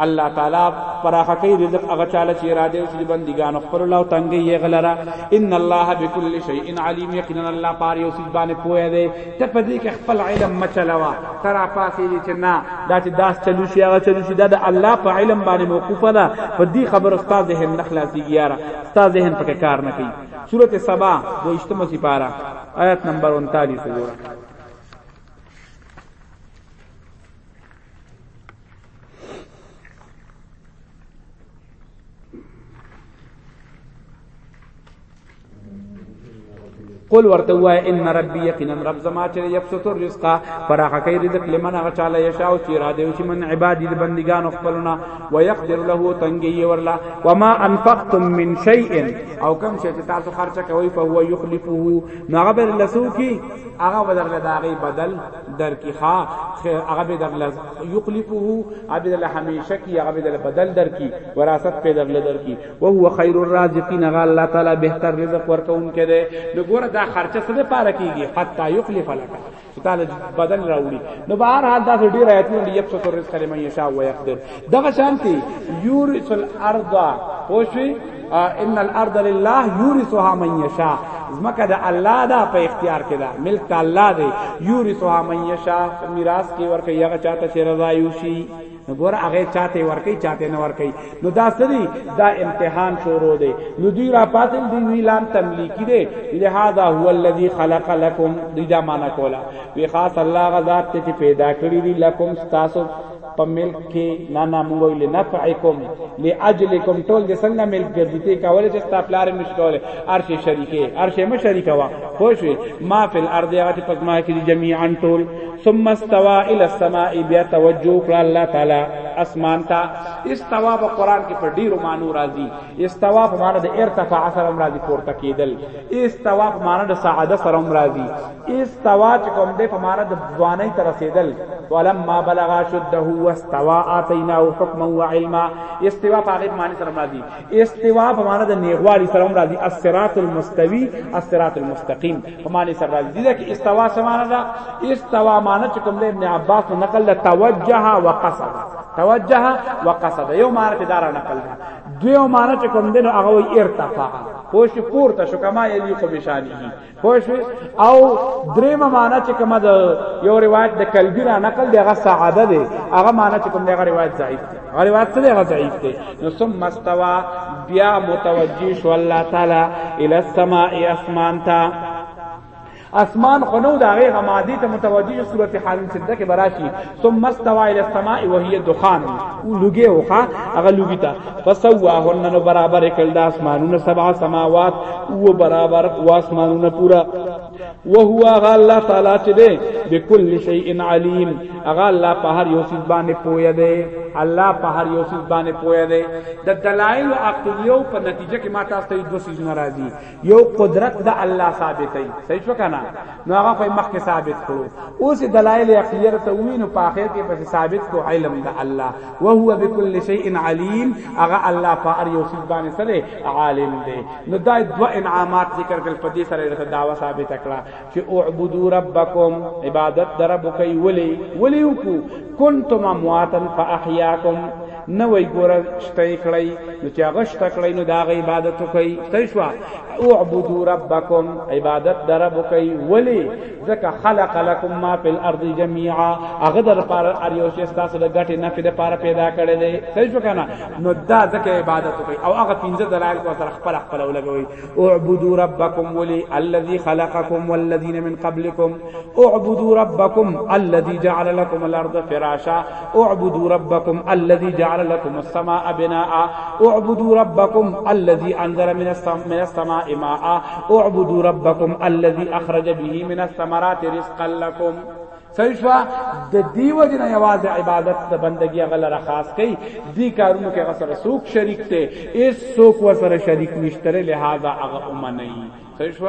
الله تعالی پراخه کوي رزق هغه چاله چې را دی چې بندګان خپل الله تنګي یې غلرا ان الله بكل شيء عليم یقینا الله پار یو سید باندې پوهه دی ته په دې کې خپل علم مچلوا ترا پاسې دې چې نه دا چې داس چلو شي هغه چلو شي دا د الله په علم باندې موقوفه ده په دې خبر استاد ذهن نخلاصي یاره استاد ذهن پکې کار نه کوي سورته سبا د اجتماع سپاره آیت نمبر 39 وګوره قل ورته وای ان ربي یقینا رب زما چې یبسط الرزق فراخ کوي رزق لمن هغه چاله یشاء چې را دی چې من عباد دي بندگان خپلنا ويقدر له تنگي ورلا وما انفقتم من شيء او کم شي چې تاسو خرچه کوي فهو يخلفه نو هغه بل لسو کی هغه بدل داغي بدل در کی خا هغه به در لز یخلفه ابي در همیشه کی هغه به در بدل در کی وراثت په در لدر کی او هو خیر الرازقین غ الله تعالی بهتر رزق ورکون کده نو ګوره دا خرچه سره پاره کیږي حتا یخلف لك تعالی بدل راوړي نو بهر حال دا ډیر آیتونه دی یبسط الرزق لمن یشاء ويقدر دغه شانتي یورث الارض پوښي ان الارض لله یورثها من یشاء زمکه د الله دا په اختیار کې ده ملک ته الله دی یورثها من یشاء میراث کې ورکه یغه چاته چې رضا یوشي نو ګور هغه چاته ورکی چاته نه ورکی نو دا سری دا امتحان شروع دی نو دی را پاتم دی ویلان تملیکی دی لہذا هو الذی خلق لكم دی دا معنا کولا وی خاص الله غزاد ته پیدا کړی دی لکم تاسو په ملک کې نه نه موږ ویل نفعکم لاجلکم ټول د څنګه ملک ګرځي ته کول چې ستا پلار مې شول ارشه شریکه ارشه مې شریکه وا خو شوي ما فی الارض هغه چې پزما کې جميعا ټول ثم استوى الى السماء بیا توجه کړ الله تعالی اسمان ته استوا په قران کې په ډیرو مانو راځي استوا په معنی د ارتفاع سره راځي پورته کېدل استوا په معنی د سعاده سره راځي استوا چې کوم دې په معنا د ځواني تر رسیدل ولما بلغ شده واستوا اتیناه حکما وعلما استوا په هغه معنی سره راځي استوا په معنا د نیغوالي سره راځي الصراط المستوي الصراط المستقيم په معنی سره راځي دا کې استوا سمانه دا استوا معنی چې کوم دې ابن عباس نقل توجه وقصد توجه وقصد یو معنی په دار نقل دا دیو معنی چې کوم دې هغه ارتفاع پوش پورته شو کما یلی خو بشانی خوشوي او درېمه معنا چې کومه د یو روایت د کلبی را نقل دی هغه سعاده دی هغه معنا چې کوم دی هغه روایت ضعیف دی هغه روایت څه دی هغه ضعیف دی نو ثم استوا بیا متوجی شو الله تعالی الی السماء اسمان تا اسمان خنو دا غي غمادي ته متوجی صورت حال سده کې براشي ثم استوى الى السماء وهي دخان لوګي وخا هغه لوګي تا فسواهن نو برابر کړ د اسمانونو سبع سماوات او برابر او اسمانونو پورا وهو هغه الله تعالی چې ده بكل شيء عليم هغه الله په هر یو څه باندې پوهه ده الله په هر یو څه باندې پوهه ده د دلایل عقلیو په نتیجه کې ما تاسو ته دوه څه ناراضي یو قدرت د الله ثابتای صحیح شو کنه نو هغه په مخ کې ثابت کړو اوس دلایل عقلیه ته وینو په اخر کې پس ثابت کو علم د الله او هو بكل شیء علیم هغه الله په ار یو شی باندې سره عالم دی نو دا دوه انعامات ذکر کړل په دې سره د دعوا ثابت کړه چې اعبدوا ربکم عبادت در رب کوي ولي ولي وکو کنتم امواتن فاحیاکم نه وای ګور شته کړی نو چې هغه شته کړی نو دا غ عبادت کوي صحیح شو اعبدوا ربکم عبادت در رب کوي ولی ځکه خلق لكم ما فی الارض جميعا هغه در پر اریو چې تاسو د غټه نه پیدا پر پیدا کړی دی صحیح شو کنه نو دا ځکه عبادت کوي او هغه پنځه دلایل کو سره خپل خپل ولګوي اعبدوا ربکم ولی الذي خلقكم والذین من قبلكم اعبدوا ربکم الذي جعل لكم الارض فراشا اعبدوا ربکم الذي جعل جعل لكم السماء بناء اعبدوا ربكم الذي أنزل من من السماء ماء اعبدوا ربكم الذي أخرج به من الثمرات رزقا لكم صحیح شو د دی وجه نه یوازې عبادت د بندگی غلر خاص کئ دی کارونو کې غسر سوک شریک ته اس سوک وسر شریک نشته لہذا هغه امنه صحیح شو